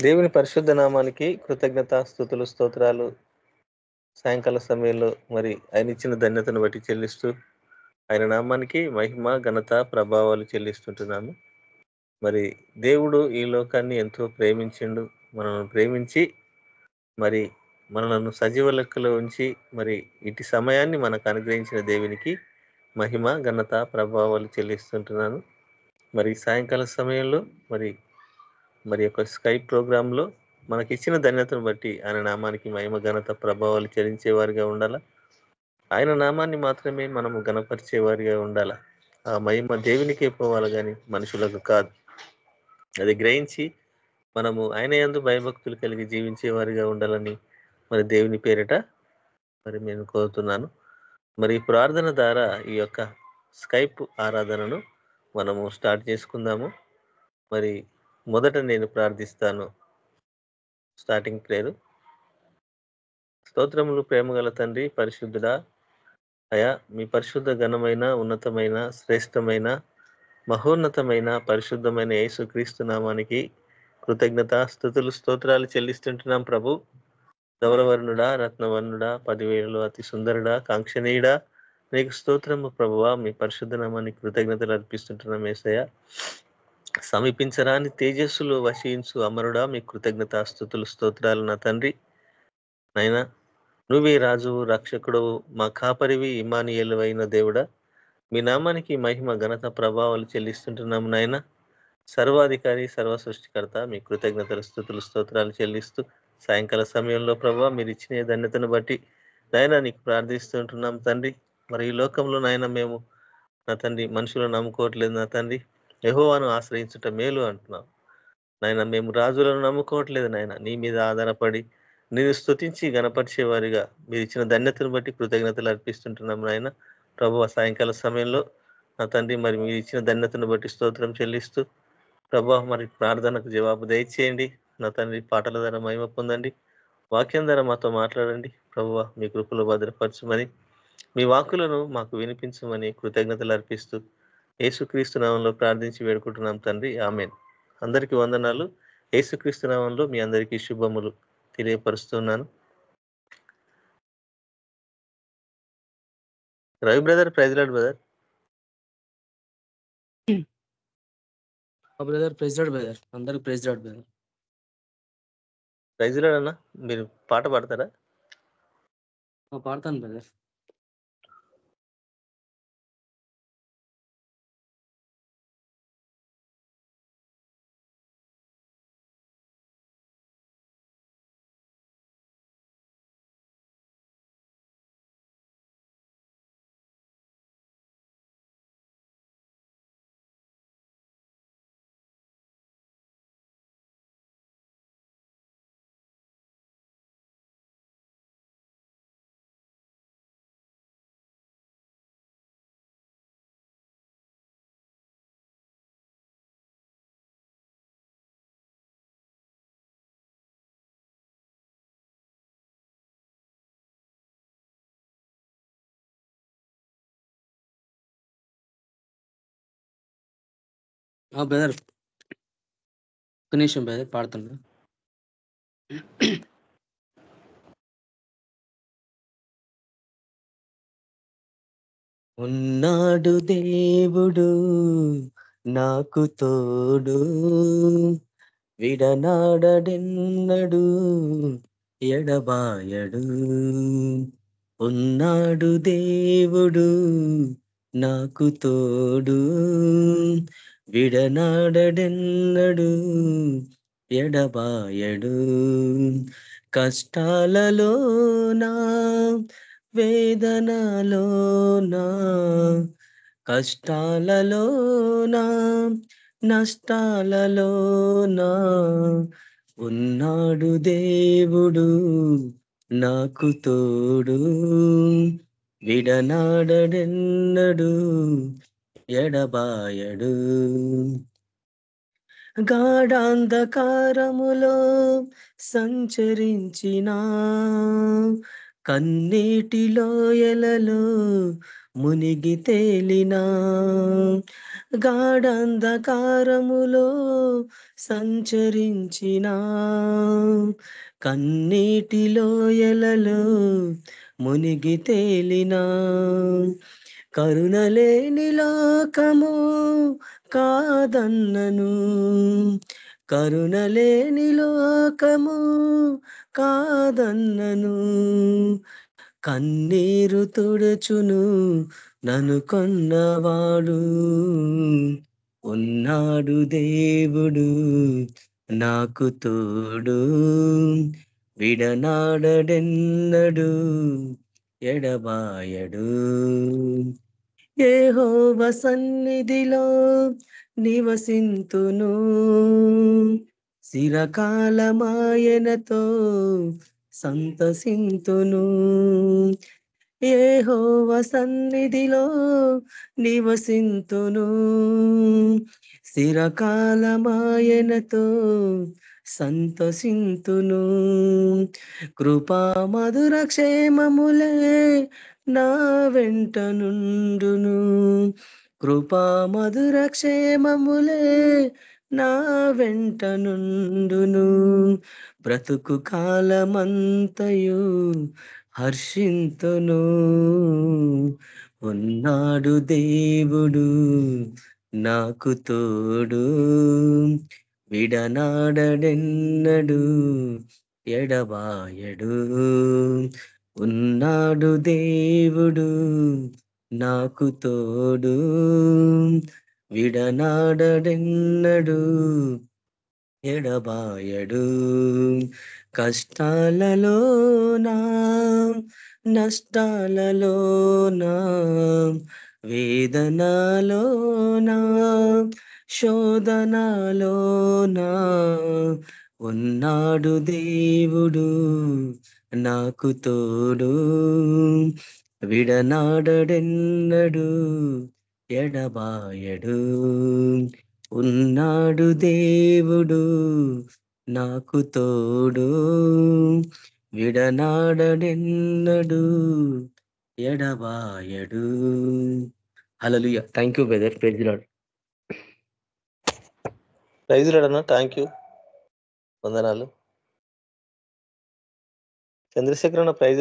దేవుని పరిశుద్ధ నామానికి కృతజ్ఞత స్థుతులు స్తోత్రాలు. సాయంకాల సమయంలో మరి ఆయన ఇచ్చిన ధన్యతను బట్టి చెల్లిస్తూ ఆయన నామానికి మహిమ ఘనత ప్రభావాలు చెల్లిస్తుంటున్నాము. మరి దేవుడు ఈ లోకాన్ని ఎంతో ప్రేమించిండు. మనల్ని ప్రేమించి మరి మనలను సజీవ లెక్కలో ఉంచి మరి ఇటు సమయాన్ని మనకు అనుగ్రహించిన దేవునికి మహిమ ఘనత ప్రభావాలు చెల్లిస్తుంటున్నాను. మరి సాయంకాల సమయంలో మరి మరి యొక్క స్కైప్ ప్రోగ్రాంలో మనకి ఇచ్చిన ధన్యతను బట్టి ఆయన నామానికి మహిమ ఘనత ప్రభావాలు చెల్లించేవారిగా ఉండాలా? ఆయన నామాన్ని మాత్రమే మనము గణపరిచేవారిగా ఉండాలా? ఆ మహిమ దేవునికే పోవాలి కానీ మనుషులకు కాదు. అది గ్రహించి మనము ఆయన యందు భయభక్తులు కలిగి జీవించేవారిగా ఉండాలని మరి దేవుని పేరిట మరి నేను కోరుతున్నాను. మరి ప్రార్థన ద్వారా ఈ యొక్క స్కైప్ ఆరాధనను మనము స్టార్ట్ చేసుకుందాము. మరి మొదట నేను ప్రార్థిస్తాను. స్టార్టింగ్ ప్రేరు. స్తోత్రములు ప్రేమగల తండ్రి పరిశుద్ధుడా అయా మీ పరిశుద్ధ ఘనమైన ఉన్నతమైన శ్రేష్టమైన మహోన్నతమైన పరిశుద్ధమైన యేసు క్రీస్తు నామానికి కృతజ్ఞత స్థుతులు స్తోత్రాలు చెల్లిస్తుంటున్నాం ప్రభు. గౌరవర్ణుడా రత్నవర్ణుడా పదివేలు అతి సుందరుడా కాంక్షణీయుడా నీకు స్తోత్రము ప్రభువ మీ పరిశుద్ధ నామానికి కృతజ్ఞతలు అర్పిస్తుంటున్నాం ఏసయ్య. సమీపించరాని తేజస్సులు వశించు అమరుడా మీ కృతజ్ఞత స్థుతులు స్తోత్రాలు నా తండ్రి. నైనా నువ్వే రాజువు రక్షకుడు మా కాపరివి ఇమానియలు అయిన దేవుడా. మీ నామానికి మహిమ ఘనత ప్రభావాలు చెల్లిస్తుంటున్నాము నాయన సర్వాధికారి సర్వ సృష్టికర్త మీ కృతజ్ఞతలు స్థుతులు స్తోత్రాలు చెల్లిస్తూ సాయంకాల సమయంలో ప్రభావ మీరు ఇచ్చిన ధన్యతను బట్టి నాయన నీకు ప్రార్థిస్తుంటున్నాం తండ్రి. మరి ఈ లోకంలో నాయన మేము నా తండ్రి మనుషులను నమ్ముకోవట్లేదు. నా తండ్రి యహోవాను ఆశ్రయించుట మేలు అంటున్నాం. నాయన మేము రాజులను నమ్ముకోవట్లేదు నాయన. నీ మీద ఆధారపడి నేను స్తుతించి గణపరిచేవారిగా మీరు ఇచ్చిన ధన్యతను బట్టి కృతజ్ఞతలు అర్పిస్తుంటున్నాం నాయన. ప్రభు సాయంకాల సమయంలో నా తండ్రి మరి మీరు ఇచ్చిన ధన్యతను బట్టి స్తోత్రం చెల్లిస్తూ ప్రభా మరి ప్రార్థనకు జవాబు దయచేయండి. నా తండ్రి పాటల ద్వారా మహిమ పొందండి. వాక్యం ద్వారా మాతో మాట్లాడండి. ప్రభువ మీ కృపలో భద్రపరచమని మీ వాక్కులను మాకు వినిపించమని కృతజ్ఞతలు అర్పిస్తూ యేసుక్రీస్తు నామంలో ప్రార్థించి వేడుకుంటున్నాం తండ్రి. ఆమెన్. అందరికీ వందనాలు. యేసుక్రీస్తు నామంలో మీ అందరికీ శుభములు తెలియపరుస్తున్నాను. Ravi brother praise Lord brother. Brother president brother. అందరికి ప్రెసిడెంట్ బ్రదర్. ప్రైజ్లాడ్ అన్న మీరు పాట పాడతారా? పాడతాను బ్రదర్. బ్రదర్. ఒక నిమిషం బ్రదర్ పాడుతున్నా. ఉన్నాడు దేవుడు నాకు తోడు. విడనాడడెన్నడు ఎడబాయడు. ఉన్నాడు దేవుడు నాకు తోడు. విడనాడెన్నడు ఎడబాయడు. కష్టాలలోనా వేదనలోనా కష్టాలలోనా నష్టాలలోనా? ఉన్నాడు దేవుడు నాకు తోడు. విడనాడెన్నడు ఎడబాయడు. గాఢాంధకారములో సంచరించిన కన్నీటిలో ఎలలో మునిగి తేలినా గాఢంధకారములో సంచరించిన కన్నీటిలో ఎలలో మునిగి తేలినా కరుణలేని లోకము కాదన్నను. కరుణలేని లోకము కాదన్నను. కన్నీరు తుడుచును నన్ను కొన్నవాడు. ఉన్నాడు దేవుడు నాకు తోడు. విడనాడడెన్నడు ఎడబాయడు. ఏహోవ సన్నిధిలో నివసింతును. శిరకాలమాయనతో సంతసింతును. ఏహోవ సన్నిధిలో నివసింతును. స్థిరకాలమాయనతో సంతసింతును. కృపా మధుర క్షేమములే నా వెంట నుండును. కృపా మధుర క్షేమములే నా వెంట నుండును. బ్రతుకు కాలమంతయు హర్షింతును. ఉన్నాడు దేవుడు నాకు తోడు. విడనాడడెన్నడు ఎడబాయడు. ఉన్నాడు దేవుడు నాకు తోడు. విడనాడడెన్నడు ఎడబాయడు. కష్టాలలోనా నష్టాలలోనా వేదనలోనా శోధనలోనా ఉన్నాడు దేవుడు. నాకు తోడు విడనాడడెన్నడు ఎడబాయడు. ఉన్నాడు దేవుడు నాకు తోడు విడనాడడెన్నడు ఎడబాయడు. Hello thank you brother praise Lord praise రాడన్నా thank you వందనాలు. చంద్రశేఖర్ అన్న ప్రైజ్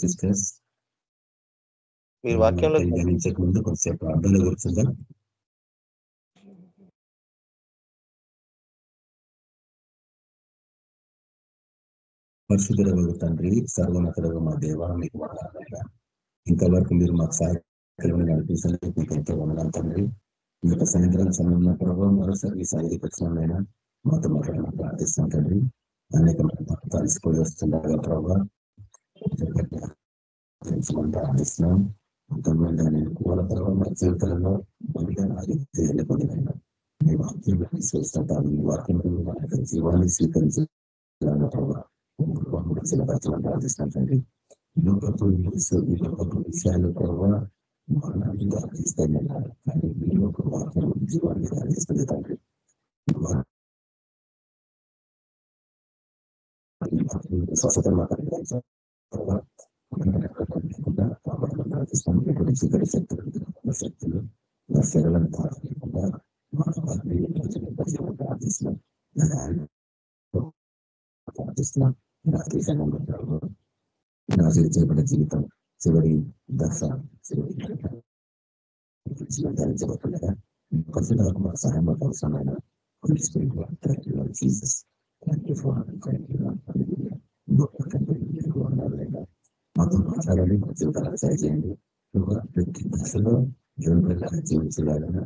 సిస్టర్స్. మీరు వాక్యంలో ధ్యానించక ముందు కొంచెం ప్రార్థన కూర్చుందాం. పరిశుద్ధుల తండ్రి సర్వనతులకు మా దేవ మీకు వందనాలయ్యా ఇంతవరకు మీరు మాకు సహాయకులను నడిపిస్తున్నందుకు మీకు ఎంతో వందనాలు తండ్రి. మీ యొక్క సాయంత్రం సమయంలో ప్రభావ మరోసారి ఈ వచ్చినైనా మాతో మాట్లాడమని ప్రార్థిస్తాం తండ్రి అనేక కలిసిపోయి వస్తుండగా ప్రభావ తెలుసుకొని ప్రార్థిస్తున్నాం అంతమైన దాని వాళ్ళ తర్వాత మన జీవితాలలో బలిగా అది పొందినైనా మీ వాక్యం విశ్వసిస్తాం మీ వాక్యం మన యొక్క జీవాన్ని స్వీకరించాలన్న ప్రభావ ప్రార్థిస్తున్నాం తండ్రి లోకపు ఈ లోకపు విషయాలు ప్రభావ మరణాన్ని దారిస్తాయి కానీ ఈ యొక్క వాక్యం జీవాన్ని దారిస్తుంది తండ్రి స్వస్థత మాట్లాడాలి శక్తులు శక్తులు నా శరీరం తాకకుండా నా చేయబడిన జీవితం చివరి దశ చివరి ధరించబడుతుండగా పరిశుభ్రకు మా సహాయం అవసరమైన Jesus thank you for thank you మాతో మాట్లాడాలి మా చేయండి ప్రతి దశలో జీవించలాగా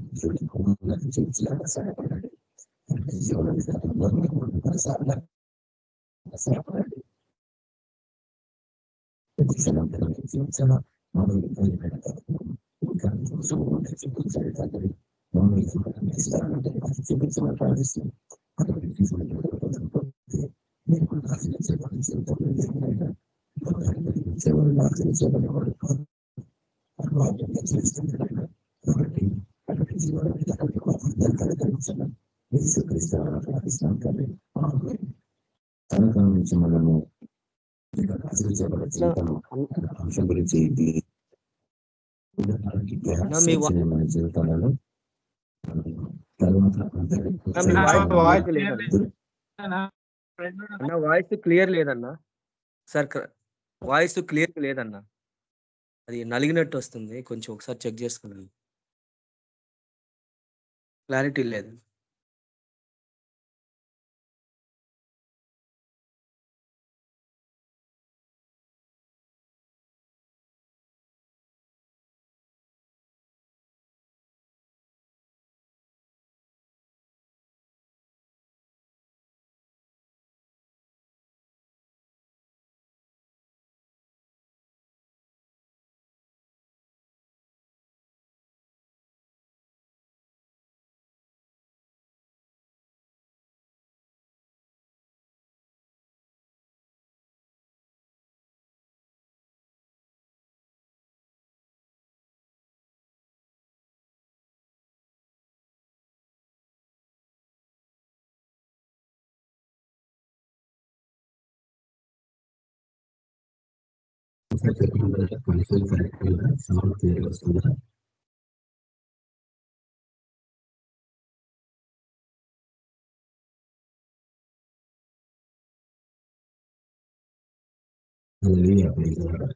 జీవించలాగా సహాయపడండి జీవన విధానంలో సహాయపడండి ప్రతి క్షణం జీవించాలా మనం ఇంకా చూపించాలి తండ్రి మనం చూపించమని ప్రార్థిస్తున్నాం అటువంటి నేను కూడా ఆశ్రయించబడి సేవలు కాబట్టి అటువంటి అటువంటి కలిగించడం ప్రార్థిస్తున్నాం కానీ నుంచి మనము అంశం గురించి మీ మన జీవితాలలో తర్వాత వాయిస్ క్లియర్ లేదన్న. సార్ వాయిస్ క్లియర్ లేదన్న. అది నలిగినట్టు వస్తుంది. కొంచెం ఒకసారి చెక్ చేసుకున్నాను క్లారిటీ లేదు. సౌండ్ క్లియర్ వస్తుందా Hallelujah, praise the Lord.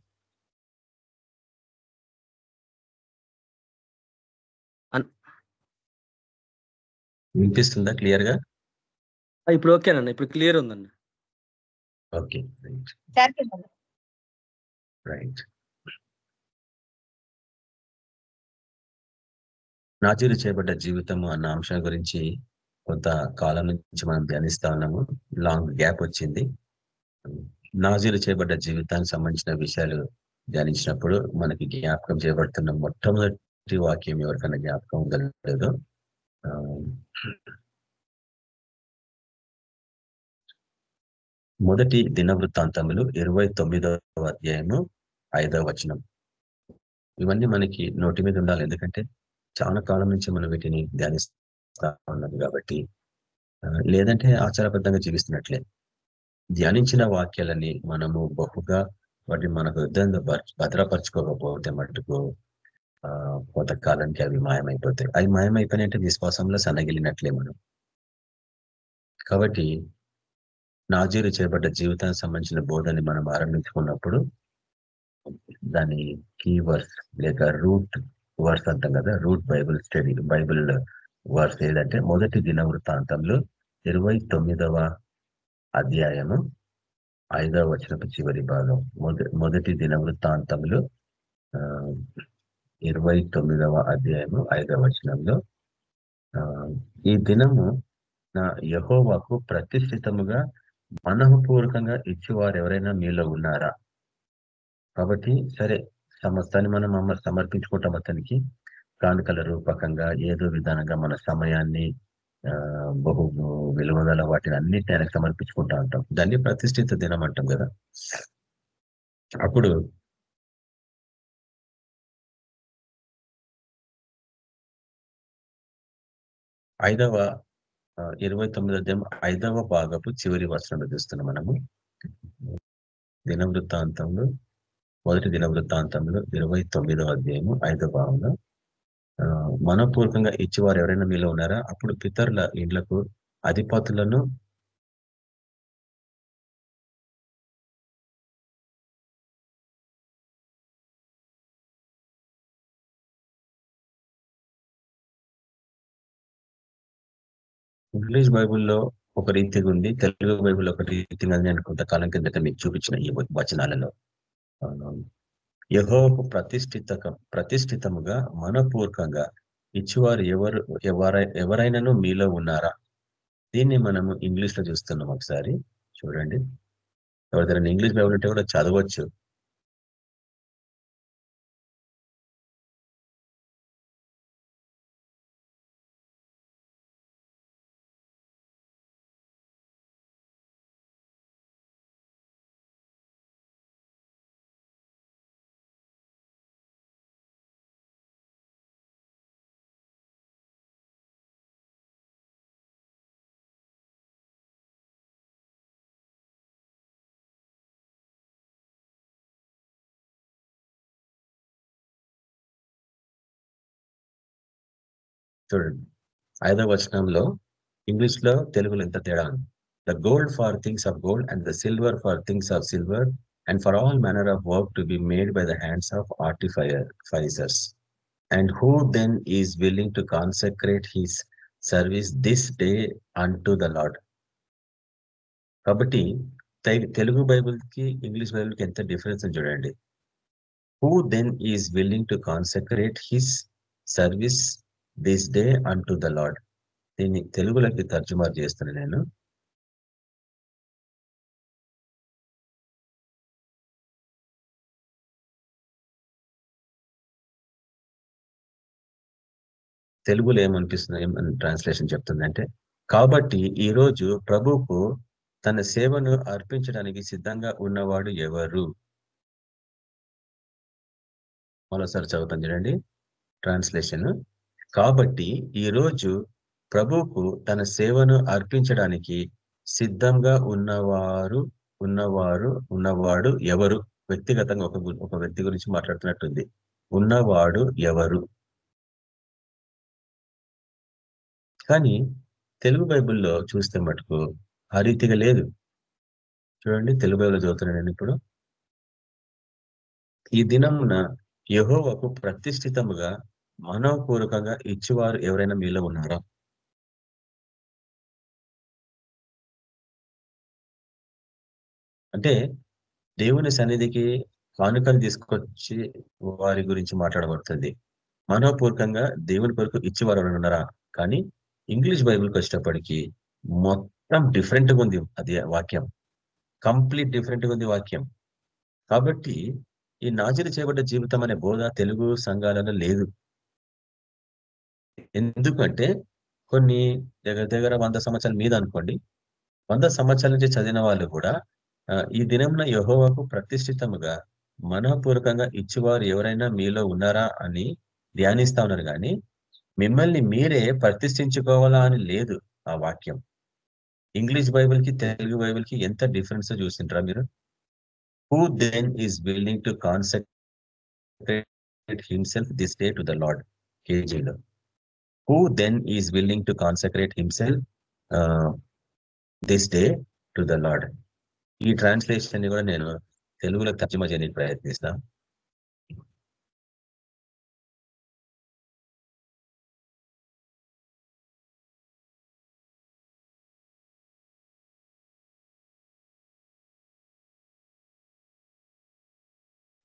వినిపిస్తుందా క్లియర్గా ఇప్పుడు ఓకేనన్న ఇప్పుడు క్లియర్ ఉందన్న. ఓకే రైట్ నాజీరు చేయబడ్డ జీవితము అన్న అంశం గురించి కొంత కాలం నుంచి మనం ధ్యానిస్తా ఉన్నాము. లాంగ్ గ్యాప్ వచ్చింది. నాజీరు చేయబడ్డ జీవితానికి సంబంధించిన విషయాలు ధ్యానించినప్పుడు మనకి జ్ఞాపకం చేయబడుతున్న మొట్టమొదటి వాక్యం ఎవరికైనా జ్ఞాపకం ఉండలేదు మొదటి దినవృత్తాంతములు ఇరవై తొమ్మిదవ అధ్యాయము ఐదవ వచనం. ఇవన్నీ మనకి నోటి మీద ఉండాలి. ఎందుకంటే చాలా కాలం నుంచి మనం వీటిని ధ్యానిస్తా ఉన్నాం కాబట్టి లేదంటే ఆచారబద్ధంగా జీవిస్తున్నట్లే. ధ్యానించిన వాక్యాలని మనము బహుగా వాటిని మనకు యుద్ధంగా భద్రపరచుకోకపోతే మటుకు కొంతకాలానికి అవి మాయమైపోతాయి. అవి మాయమైపోయినట్టే విశ్వాసంలో సన్నగిలినట్లే మనం. కాబట్టి నాజీరు చేయబడ్డ జీవితానికి సంబంధించిన బోధని మనం ఆరంభించుకున్నప్పుడు దాని కీ వర్స్ లేక రూట్ వర్స్ అంటాం కదా root Bible study Bible verse ఏదంటే మొదటి దిన వృత్తాంతంలో ఇరవై తొమ్మిదవ అధ్యాయము ఐదవ వచనపు చివరి భాగం. మొదటి దిన వృత్తాంతంలో ఆ, ఇరవై తొమ్మిదవ అధ్యాయము ఐదవ వచనంలో ఆ, ఈ దినము నా యహోవాకు ప్రతిష్ఠితముగా మనఃపూర్వకంగా ఇచ్చేవారు ఎవరైనా మీలో ఉన్నారా? కాబట్టి సరే సమస్తాన్ని మనం సమర్పించుకుంటాం అతనికి. కానుకల రూపకంగా ఏదో విధానంగా మన సమయాన్ని ఆ బహు విలువగల వాటిని అన్నిటిని ఆయనకు సమర్పించుకుంటా ఉంటాం దాన్ని ప్రతిష్ఠిత దినం అంటాం కదా. అప్పుడు ఐదవ ఇరవై తొమ్మిదో అధ్యాయం ఐదవ భాగపు చివరి వర్షంలో చూస్తున్నాం మనము. దినవృత్తాంతంలో మొదటి దినవృత్తాంతంలో ఇరవై తొమ్మిదవ అధ్యాయము ఐదవ భాగంలో. ఆ, మనపూర్వకంగా ఇచ్చేవారు ఎవరైనా మీలో ఉన్నారా? అప్పుడు పితరుల ఇండ్లకు అధిపతులను ఇంగ్లీష్ బైబిల్లో ఒక రీతిగా ఉంది. తెలుగు బైబిల్ ఒక రీతిగా నేను కొంతకాలం కిందట మీకు చూపించిన ఈ వచనాలలో. యహోపు ప్రతిష్ఠిత ప్రతిష్ఠితముగా మనపూర్వకంగా ఇచ్చివారు ఎవరు ఎవరై ఎవరైనాను మీలో ఉన్నారా? దీన్ని మనము ఇంగ్లీష్లో చూస్తున్నాం ఒకసారి. చూడండి. ఎవరిదైనా ఇంగ్లీష్ బైబిల్ ఉంటే కూడా చదవచ్చు. చూడండి ఐదవ వచనంలో ఇంగ్లీష్లో తెలుగులో ఎంత తేడా ఉంది the gold for things of gold and the silver for things of silver and for all manner of work to be made by the hands of artificer artificers and who then is willing to consecrate his service this day unto the Lord కాబట్టి తె- తెలుగు బైబిల్కి English బైబిల్కి ఎంత difference ఉంది చూడండి who then is willing to consecrate his service this day unto the Lord దీన్ని తెలుగులోకి తర్జుమా చేస్తున్నాను నేను. తెలుగులో ఏమనిపిస్తుంది? ఏమని ట్రాన్స్లేషన్ చెప్తుందంటే కాబట్టి ఈ రోజు ప్రభువుకు తన సేవను అర్పించడానికి సిద్ధంగా ఉన్నవాడు ఎవరు? మరోసారి చదువుతాం చూడండి. ట్రాన్స్లేషన్. కాబట్టి ఈ రోజు ప్రభువుకు తన సేవను అర్పించడానికి సిద్ధంగా ఉన్నవారు ఉన్నవారు ఉన్నవాడు ఎవరు? వ్యక్తిగతంగా ఒక ఒక వ్యక్తి గురించి మాట్లాడుతున్నట్టుంది. ఉన్నవాడు ఎవరు? కానీ తెలుగు బైబిల్లో చూస్తే మటుకు ఆ రీతిగా లేదు. చూడండి తెలుగు బైబిల్ చదువుతున్నాను నేను ఇప్పుడు. ఈ దినమున యహోవకు ప్రతిష్ఠితముగా మనోపూర్వకంగా ఇచ్చేవారు ఎవరైనా మీలో ఉన్నారా? అంటే దేవుని సన్నిధికి కానుకలు తీసుకొచ్చి వారి గురించి మాట్లాడబడుతుంది. మనోపూర్వకంగా దేవుని కొరకు ఇచ్చేవారు ఎవరైనా ఉన్నారా? కానీ ఇంగ్లీష్ బైబిల్కి వచ్చేటప్పటికి మొత్తం డిఫరెంట్గా ఉంది అది వాక్యం. కంప్లీట్ డిఫరెంట్గా ఉంది వాక్యం. కాబట్టి ఈ నాజీలు చేయబడ్డ జీవితం అనే బోధ తెలుగు సంఘాలలో లేదు. ఎందుకంటే కొన్ని దగ్గర దగ్గర వంద సంవత్సరాల మీద అనుకోండి వంద సంవత్సరాల నుంచి చదివిన వాళ్ళు కూడా ఈ దినంన యహోవాకు ప్రతిష్ఠితముగా మనఃపూర్వకంగా ఇచ్చేవారు ఎవరైనా మీలో ఉన్నారా అని ధ్యానిస్తా ఉన్నారు కానీ మిమ్మల్ని మీరే ప్రతిష్ఠించుకోవాలా అని లేదు ఆ వాక్యం. ఇంగ్లీష్ బైబిల్కి తెలుగు బైబిల్కి ఎంత డిఫరెన్స్ చూసింటారా మీరు? Who then is willing to consecrate himself this day to the Lord కేజీలో. Who then willing to consecrate himself uh, this day to the Lord. ఈ ట్రాన్స్లేషన్ని కూడా నేను తెలుగులో తర్జుమా చేయడానికి ప్రయత్నిస్తా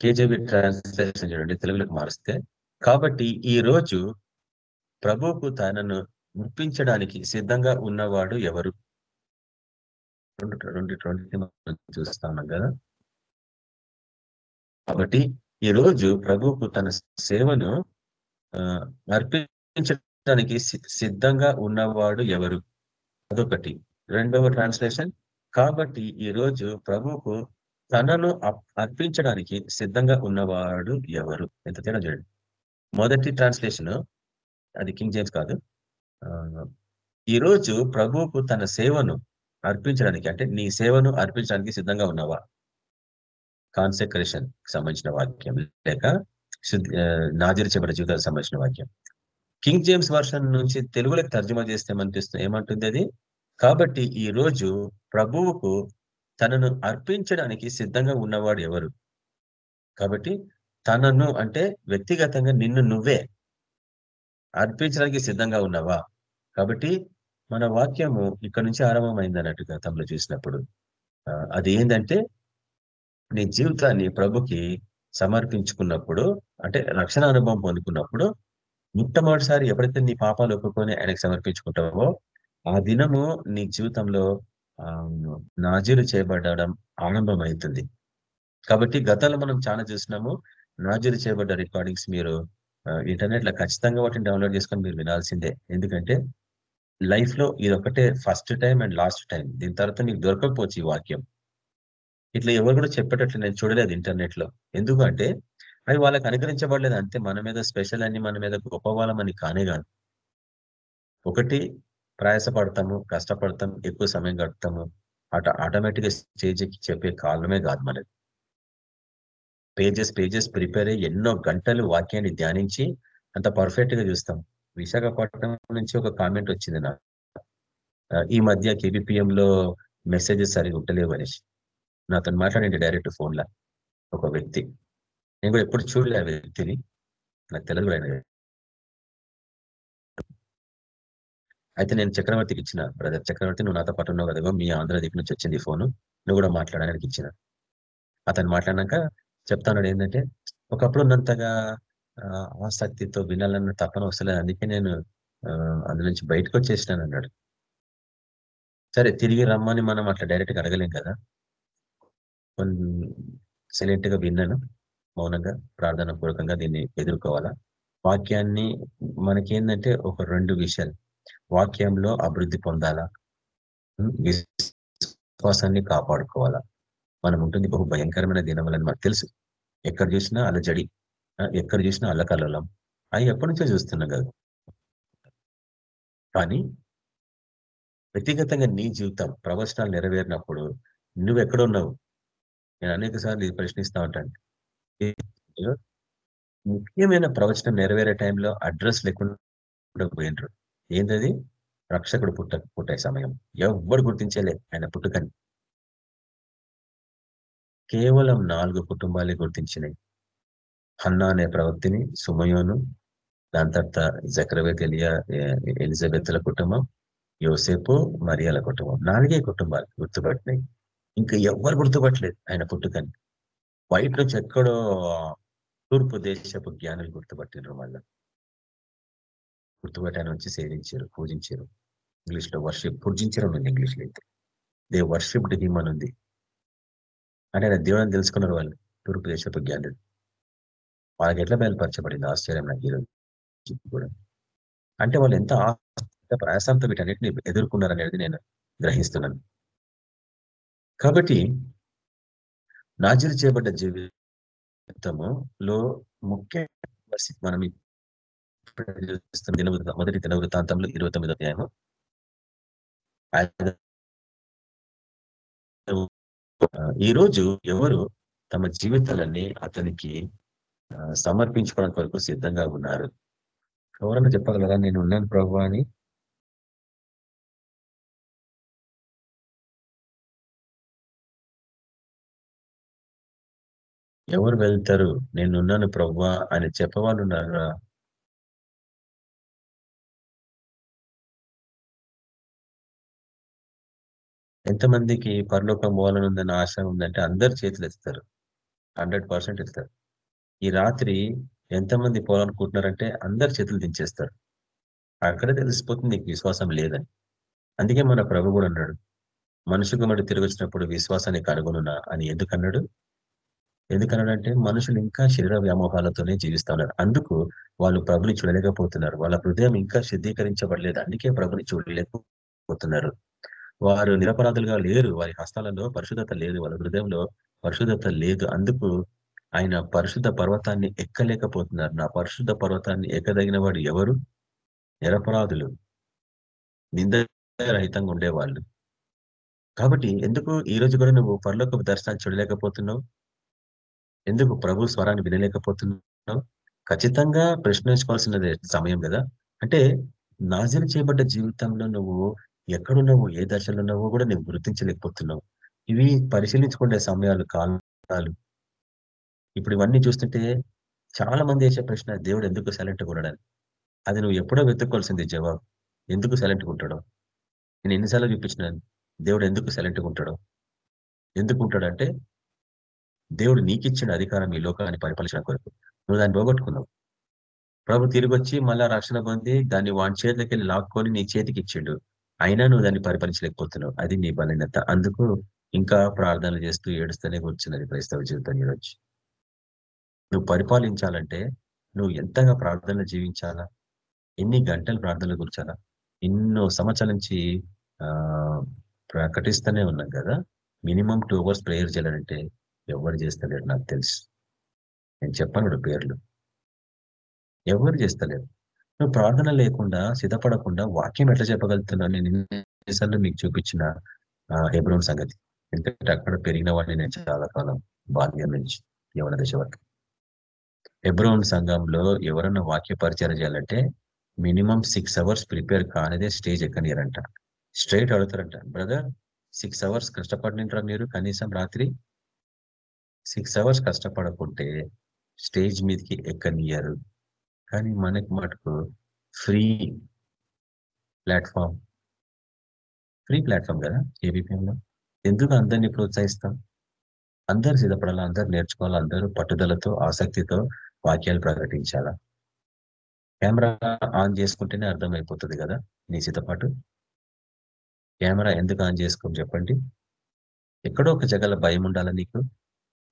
కేజీబీ ట్రాన్స్లేషన్ చూడండి తెలుగులోకి మారిస్తే కాబట్టి ఈ రోజు ప్రభువుకు తనను ముప్పించడానికి సిద్ధంగా ఉన్నవాడు ఎవరు? రెండు రెండు కదా. కాబట్టి ఈ రోజు ప్రభువుకు తన సేవను అర్పించడానికి సిద్ధంగా ఉన్నవాడు ఎవరు? అదొకటి. రెండవ ట్రాన్స్లేషన్. కాబట్టి ఈ రోజు ప్రభువుకు తనను అప్- అర్పించడానికి సిద్ధంగా ఉన్నవాడు ఎవరు? ఎంత తేడా చూడండి. మొదటి ట్రాన్స్లేషన్ అది కింగ్ జేమ్స్ కాదు. ఆ, ఈ రోజు ప్రభువుకు తన సేవను అర్పించడానికి అంటే నీ సేవను అర్పించడానికి సిద్ధంగా ఉన్నావా? కాన్సెక్రేషన్ సంబంధించిన వాక్యం. లేక శుద్ధ- చెప్పిన జీవితాలకు సంబంధించిన వాక్యం. కింగ్ జేమ్స్ వర్షన్ నుంచి తెలుగులోకి తర్జుమా చేస్తే ఏమనిపిస్తుంది? ఏమంటుంది అది? కాబట్టి ఈ రోజు ప్రభువుకు తనను అర్పించడానికి సిద్ధంగా ఉన్నవాడు ఎవరు? కాబట్టి తనను అంటే వ్యక్తిగతంగా నిన్ను నువ్వే. అర్పించడానికి సిద్ధంగా ఉన్నావా? కాబట్టి మన వాక్యము ఇక్కడ నుంచి ఆరంభమైంది అన్నట్టు గతంలో చూసినప్పుడు అది ఏంటంటే నీ జీవితాన్ని ప్రభుకి సమర్పించుకున్నప్పుడు అంటే రక్షణ అనుభవం పొందుకున్నప్పుడు మొట్టమొదటిసారి ఎప్పుడైతే నీ పాపాలు ఒప్పుకొని ఆయనకు సమర్పించుకుంటావో ఆ దినము నీ జీవితంలో ఆ, నాజీలు చేయబడడం ఆరంభం అవుతుంది కాబట్టి గతంలో మనం చాలా చూసినాము నాజీలు చేయబడ్డ రికార్డింగ్స్ మీరు ఇంటర్నెట్లో ఖచ్చితంగా వాటిని డౌన్లోడ్ చేసుకొని మీరు వినాల్సిందే. ఎందుకంటే లైఫ్లో ఇది ఒకటే first time and last time దీని తర్వాత మీకు దొరకకపోవచ్చు ఈ వాక్యం. ఇట్లా ఎవరు కూడా చెప్పేటట్లు నేను చూడలేదు ఇంటర్నెట్లో ఎందుకంటే అవి వాళ్ళకి అనుకరించబడలేదు అంతే మన మీద స్పెషల్ అని మన మీద గొప్ప వాళ్ళమని కానే కాదు. ఒకటి ప్రయాసపడతాము కష్టపడతాం ఎక్కువ సమయం గడుపుతాము. అట ఆటోమేటిక్గా స్టేజ్కి చెప్పే కారణమే కాదు మనది. పేజెస్ పేజెస్ ప్రిపేర్ అయ్యి ఎన్నో గంటలు వాక్యాన్ని ధ్యానించి అంత పర్ఫెక్ట్గా చూస్తాం. విశాఖపట్నం నుంచి ఒక కామెంట్ వచ్చింది నాకు. ఈ మధ్య కేబిపిఎం లో మెసేజెస్ సరిగా ఉంటలేవు అనేసి. నాతో మాట్లాడండి డైరెక్ట్ ఫోన్లో ఒక వ్యక్తి. నేను కూడా ఎప్పుడు చూడలే ఆ వ్యక్తిని. నాకు తెలియదు కూడా ఆయన. అయితే నేను చక్రవర్తికి ఇచ్చిన బ్రదర్ చక్రవర్తి నువ్వు నాతో పాటు ఉన్నావు కదా మీ ఆంధ్ర దగ్గర నుంచి వచ్చింది ఫోన్ నువ్వు కూడా మాట్లాడడానికి ఇచ్చిన. అతను మాట్లాడినాక చెప్తాను ఏంటంటే ఒకప్పుడు ఉన్నంతగా ఆసక్తితో వినాలన్న తపన వస్తలేదు. అందుకే నేను అందులో నుంచి బయటకు వచ్చేసినాను అన్నాడు. సరే తిరిగి రమ్మని మనం అట్లా డైరెక్ట్గా అడగలేం కదా? సైలెంట్గా విన్నాను. మౌనంగా ప్రార్థన పూర్వకంగా దీన్ని ఎదుర్కోవాలా? వాక్యాన్ని మనకేంటంటే ఒక రెండు విషయాలు. వాక్యంలో అభివృద్ధి పొందాలా? విశ్వాసాన్ని కాపాడుకోవాలా? మనం ఉంటుంది బహు భయంకరమైన దినములని మనకు తెలుసు. ఎక్కడ చూసినా అలజడి ఎక్కడ చూసినా అల్లకల్లోలం. అవి ఎప్పటి నుంచో చూస్తున్నాం కదా. కానీ వ్యక్తిగతంగా నీ జీవితం ప్రవచనాలు నెరవేరినప్పుడు నువ్వు ఎక్కడున్నావు నేను అనేక సార్లు ప్రశ్నిస్తా ఉంటాను. ముఖ్యమైన ప్రవచనం నెరవేరే టైంలో అడ్రస్ లేకుండా పోయినరు. ఏంటది రక్షకుడు పుట్ట పుట్టే సమయం. ఎవ్వరు గుర్తించలేదు ఆయన పుట్టుకని. కేవలం నాలుగు కుటుంబాలే గుర్తించినాయి. హన్నా అనే ప్రవక్తిని సుమయోను దాని తర్వాత జక్రవేత్ ఎలియా ఎలిజబెత్ల కుటుంబం యోసేపు మరియాల కుటుంబం. నాలుగే కుటుంబాలు గుర్తుపట్టినాయి. ఇంకా ఎవ్వరు గుర్తుపట్టలేదు ఆయన పుట్టుకని. బయట నుంచి ఎక్కడో తూర్పు దేశపు జ్ఞానులు గుర్తుపట్టినరు మళ్ళా. గుర్తుపట్టాన్ని వచ్చి సేవించారు పూజించారు. ఇంగ్లీష్లో వర్షిప్ పూజించడం ఉంది ఇంగ్లీష్లో అయితే. దే వర్షిప్డ్ హిమ్ అని ఉంది అంటే ఆయన దేవుని తెలుసుకున్నారు వాళ్ళు. తూర్పు దేశపు జ్ఞానుడు వాళ్ళకి ఎట్లా బయలుపరచబడింది ఆశ్చర్యం నాకు ఈరోజు. కూడా. అంటే వాళ్ళు ఎంత ప్రయాసంతో వీటన్నిటిని ఎదుర్కొన్నారు అనేది నేను గ్రహిస్తున్నాను. కాబట్టి నాజీలు చేయబడ్డ జీవితములో ముఖ్య మనం మొదటి దిన వృత్తాంతంలో ఇరవై తొమ్మిది అధ్యాయము. ఈరోజు ఈ రోజు ఎవరు తమ జీవితాలన్నీ అతనికి సమర్పించుకోవడం కొరకు వరకు సిద్ధంగా ఉన్నారు? ఎవరన్నా చెప్పగలరా? నేను ఉన్నాను ప్రభు అని. ఎవరు వెళ్తారు? నేనున్నాను ప్రవ్వా అని చెప్పవాళ్ళు ఉన్నారా? ఎంతమందికి పరలోకం పోవాలని ఉందన్న ఆశ ఉందంటే అందరు చేతులు ఎత్తుతారు. Hundred percent ఎత్తుతారు. ఈ రాత్రి ఎంతమంది పోవాలనుకుంటున్నారంటే అందరు చేతులు దించేస్తారు. అక్కడే తెలిసిపోతుంది నీకు విశ్వాసం లేదని. అందుకే మన ప్రభు కూడా అన్నాడు మనుషు కుమారుడు తిరిగి వచ్చినప్పుడు విశ్వాసాన్ని కనుగొనున్నా అని ఎందుకన్నాడు ఎందుకన్నాడంటే మనుషులు ఇంకా శరీర వ్యామోహాలతోనే జీవిస్తా ఉన్నారు. అందుకు వాళ్ళు ప్రభుని చూడలేకపోతున్నారు. వాళ్ళ హృదయం ఇంకా శుద్ధీకరించబడలేదు. అందుకే ప్రభుని చూడలేకపోతున్నారు. వారు నిరపరాధులుగా లేరు. వారి హస్తాలలో పరిశుద్ధత లేదు. వాళ్ళ హృదయంలో పరిశుద్ధత లేదు. అందుకు ఆయన పరిశుద్ధ పర్వతాన్ని ఎక్కలేకపోతున్నారు. నా పరిశుద్ధ పర్వతాన్ని ఎక్కదగిన వాడు ఎవరు? నిరపరాధులు నిందరహితంగా ఉండేవాళ్ళు. కాబట్టి ఎందుకు ఈ రోజు కూడా నువ్వు పరలోక దర్శనాన్ని చూడలేకపోతున్నావు? ఎందుకు ప్రభు స్వరాన్ని వినలేకపోతున్నావు? ఖచ్చితంగా ప్రశ్నించుకోవాల్సినది సమయం కదా. అంటే నాశనం చేయబడ్డ జీవితంలో నువ్వు ఎక్కడున్నావు? ఏ దశలో ఉన్నావో కూడా నువ్వు గుర్తించలేకపోతున్నావు. ఇవి పరిశీలించుకునే సమయాలు కాలాలు. ఇప్పుడు ఇవన్నీ చూస్తుంటే చాలా మంది వేసే ప్రశ్న దేవుడు ఎందుకు సైలెంట్గా ఉండడానికి అది నువ్వు ఎప్పుడో వెతుక్కోవాల్సింది జవాబు. ఎందుకు సైలెంట్గా ఉంటాడో. నేను ఎన్నిసార్లు చూపించినాను. దేవుడు ఎందుకు సైలెంట్గా ఉంటాడో? ఎందుకు ఉంటాడంటే దేవుడు నీకిచ్చిన అధికారం ఈ లోకాన్ని పరిపాలించిన కొరకు. నువ్వు దాన్ని పోగొట్టుకున్నావు. ప్రభు తిరిగి వచ్చి మళ్ళా రక్షణ పొంది దాన్ని వాని చేతికి వెళ్ళి లాక్కొని నీ చేతికి ఇచ్చిండు. అయినా నువ్వు దాన్ని పరిపాలించలేకపోతున్నావు. అది నీ బలహీనత. అందుకు ఇంకా ప్రార్థనలు చేస్తూ ఏడుస్తూనే కూర్చున్నది క్రైస్తవ జీవితం ఈరోజు. నువ్వు పరిపాలించాలంటే నువ్వు ఎంతగా ప్రార్థనలు జీవించాలా? ఎన్ని గంటలు ప్రార్థనలు కూర్చాలా? ఎన్నో సంవత్సరాల నుంచి ప్రకటిస్తూనే ఉన్నాం కదా. మినిమం టూ అవర్స్ ప్రేయర్ చేయాలంటే ఎవరు చేస్తలేరు నాకు తెలుసు. నేను చెప్పను పేర్లు. ఎవరు చేస్తలేరు? నువ్వు ప్రార్థన లేకుండా సిద్ధపడకుండా వాక్యం ఎట్లా చెప్పగలుగుతున్నావు? నేను ఎన్నిసార్లు మీకు చూపించిన హెబ్రోన్ సంగతి. ఎందుకంటే అక్కడ పెరిగిన వాడిని నేను చాలా కాలం బాల్యం నుంచి యవన దశ వరకు. హెబ్రోన్ సంఘంలో ఎవరన్నా వాక్య పరిచయం చేయాలంటే మినిమం సిక్స్ అవర్స్ ప్రిపేర్ కానిదే స్టేజ్ ఎక్కనియరంట స్ట్రైట్ అడుగుతారంట బ్రదర్ సిక్స్ అవర్స్ కష్టపడినరా మీరు? కనీసం రాత్రి? సిక్స్ అవర్స్ కష్టపడకుంటే స్టేజ్ మీదకి ఎక్కనియరు కానీ మనకి మటుకు ఫ్రీ ప్లాట్ఫామ్ ఫ్రీ ప్లాట్ఫామ్ కదా ఏబిపిఎంలో. ఎందుకు అందరినీ ప్రోత్సహిస్తాం? అందరు సిద్ధపడాలా? అందరు నేర్చుకోవాలా? అందరూ పట్టుదలతో ఆసక్తితో వాక్యాలు ప్రకటించాలా? కెమెరా ఆన్ చేసుకుంటేనే అర్థమైపోతుంది కదా నీ సిద్ధపాటు. కెమెరా ఎందుకు ఆన్ చేసుకోని చెప్పండి. ఎక్కడో ఒక జగల భయం ఉండాలా నీకు?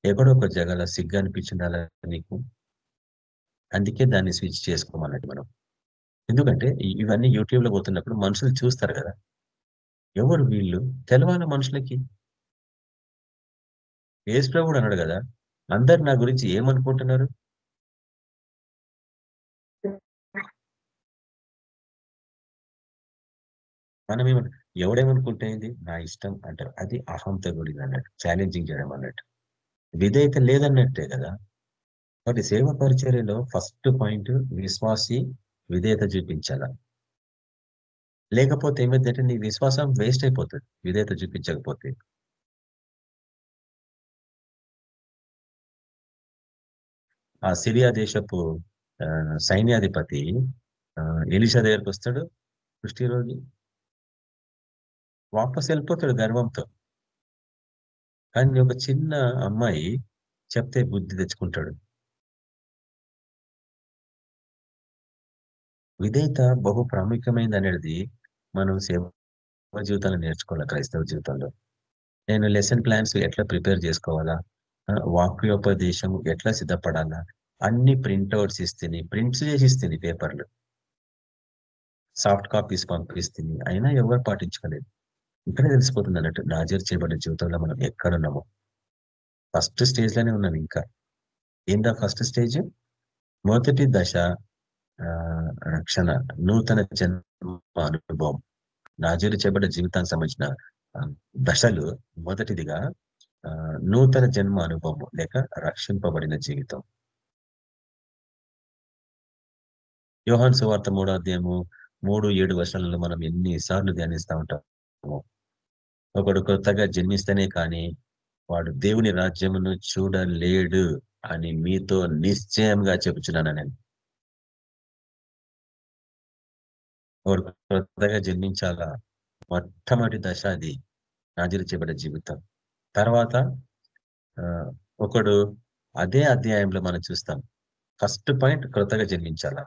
ఎక్కడో ఒక జగల సిగ్గు అనిపించిండాలా నీకు? అందుకే దాన్ని స్విచ్ చేసుకోమన్నట్టు మనం. ఎందుకంటే ఇవన్నీ యూట్యూబ్లో పోతున్నప్పుడు మనుషులు చూస్తారు కదా. ఎవరు వీళ్ళు? తెలవాల మనుషులకి. యేసు ప్రభుడు అన్నాడు కదా అందరు నా గురించి ఏమనుకుంటున్నారు? మనం ఏమన్ ఎవడేమనుకుంటే నా ఇష్టం అంటారు. అది అహంతో కూడింది అన్నట్టు ఛాలెంజింగ్ చేయడం అన్నట్టు. విధేయత లేదన్నట్టే కదా. కాబట్టి సేవ పరిచర్యలో ఫస్ట్ పాయింట్ విశ్వాసి విధేయత చూపించాల. లేకపోతే ఏమైందంటే నీ విశ్వాసం వేస్ట్ అయిపోతుంది విధేయత చూపించకపోతే. ఆ సిరియా దేశపు సైన్యాధిపతి ఎలిషా దగ్గరకు వస్తాడు కుష్టి రోగి వాపస్ వెళ్ళిపోతాడు గర్వంతో. కానీ ఒక చిన్న అమ్మాయి చెప్తే బుద్ధి తెచ్చుకుంటాడు. విధేయత బహు ప్రాముఖ్యమైనది అనేది మనం సేవ జీవితంలో నేర్చుకోవాలి క్రైస్తవ జీవితంలో నేను లెసన్ ప్లాన్స్ ఎట్లా ప్రిపేర్ చేసుకోవాలా? వాక్యోపదేశం ఎట్లా సిద్ధపడాలా? అన్ని ప్రింట్అవుట్స్ ఇస్తుంది ప్రింట్స్ చేసి ఇస్తుంది పేపర్లు. సాఫ్ట్ కాపీస్ పంపిస్తుంది అయినా ఎవరు పాటించుకోలేదు. ఇక్కడే తెలిసిపోతుంది అన్నట్టు నాజర్ చేయబడిన జీవితంలో మనం ఎక్కడున్నామో. ఫస్ట్ స్టేజ్లోనే ఉన్నాం ఇంకా. ఏందా ఫస్ట్ స్టేజ్? మొదటి దశ రక్షణ నూతన జన్మ అనుభవం. నాజీరు చేపట్టిన జీవితానికి సంబంధించిన దశలు మొదటిదిగా ఆ, నూతన జన్మ అనుభవం లేక రక్షింపబడిన జీవితం. యోహాన్ సువార్త మూడో అధ్యాయము మూడు ఏడు వర్షాలలో మనం ఎన్నిసార్లు ధ్యానిస్తూ ఉంటాము. ఒకడు కొత్తగా జన్మిస్తేనే కానీ వాడు దేవుని రాజ్యమును చూడలేడు అని మీతో నిశ్చయంగా చెబుతున్నాను నేను. వాడు కొత్తగా జన్మించాలా? మొట్టమొదటి దశ అది నాజీలు చేయబడే జీవితం. తర్వాత ఒకడు అదే అధ్యాయంలో మనం చూస్తాం. ఫస్ట్ పాయింట్ కొత్తగా జన్మించాలా?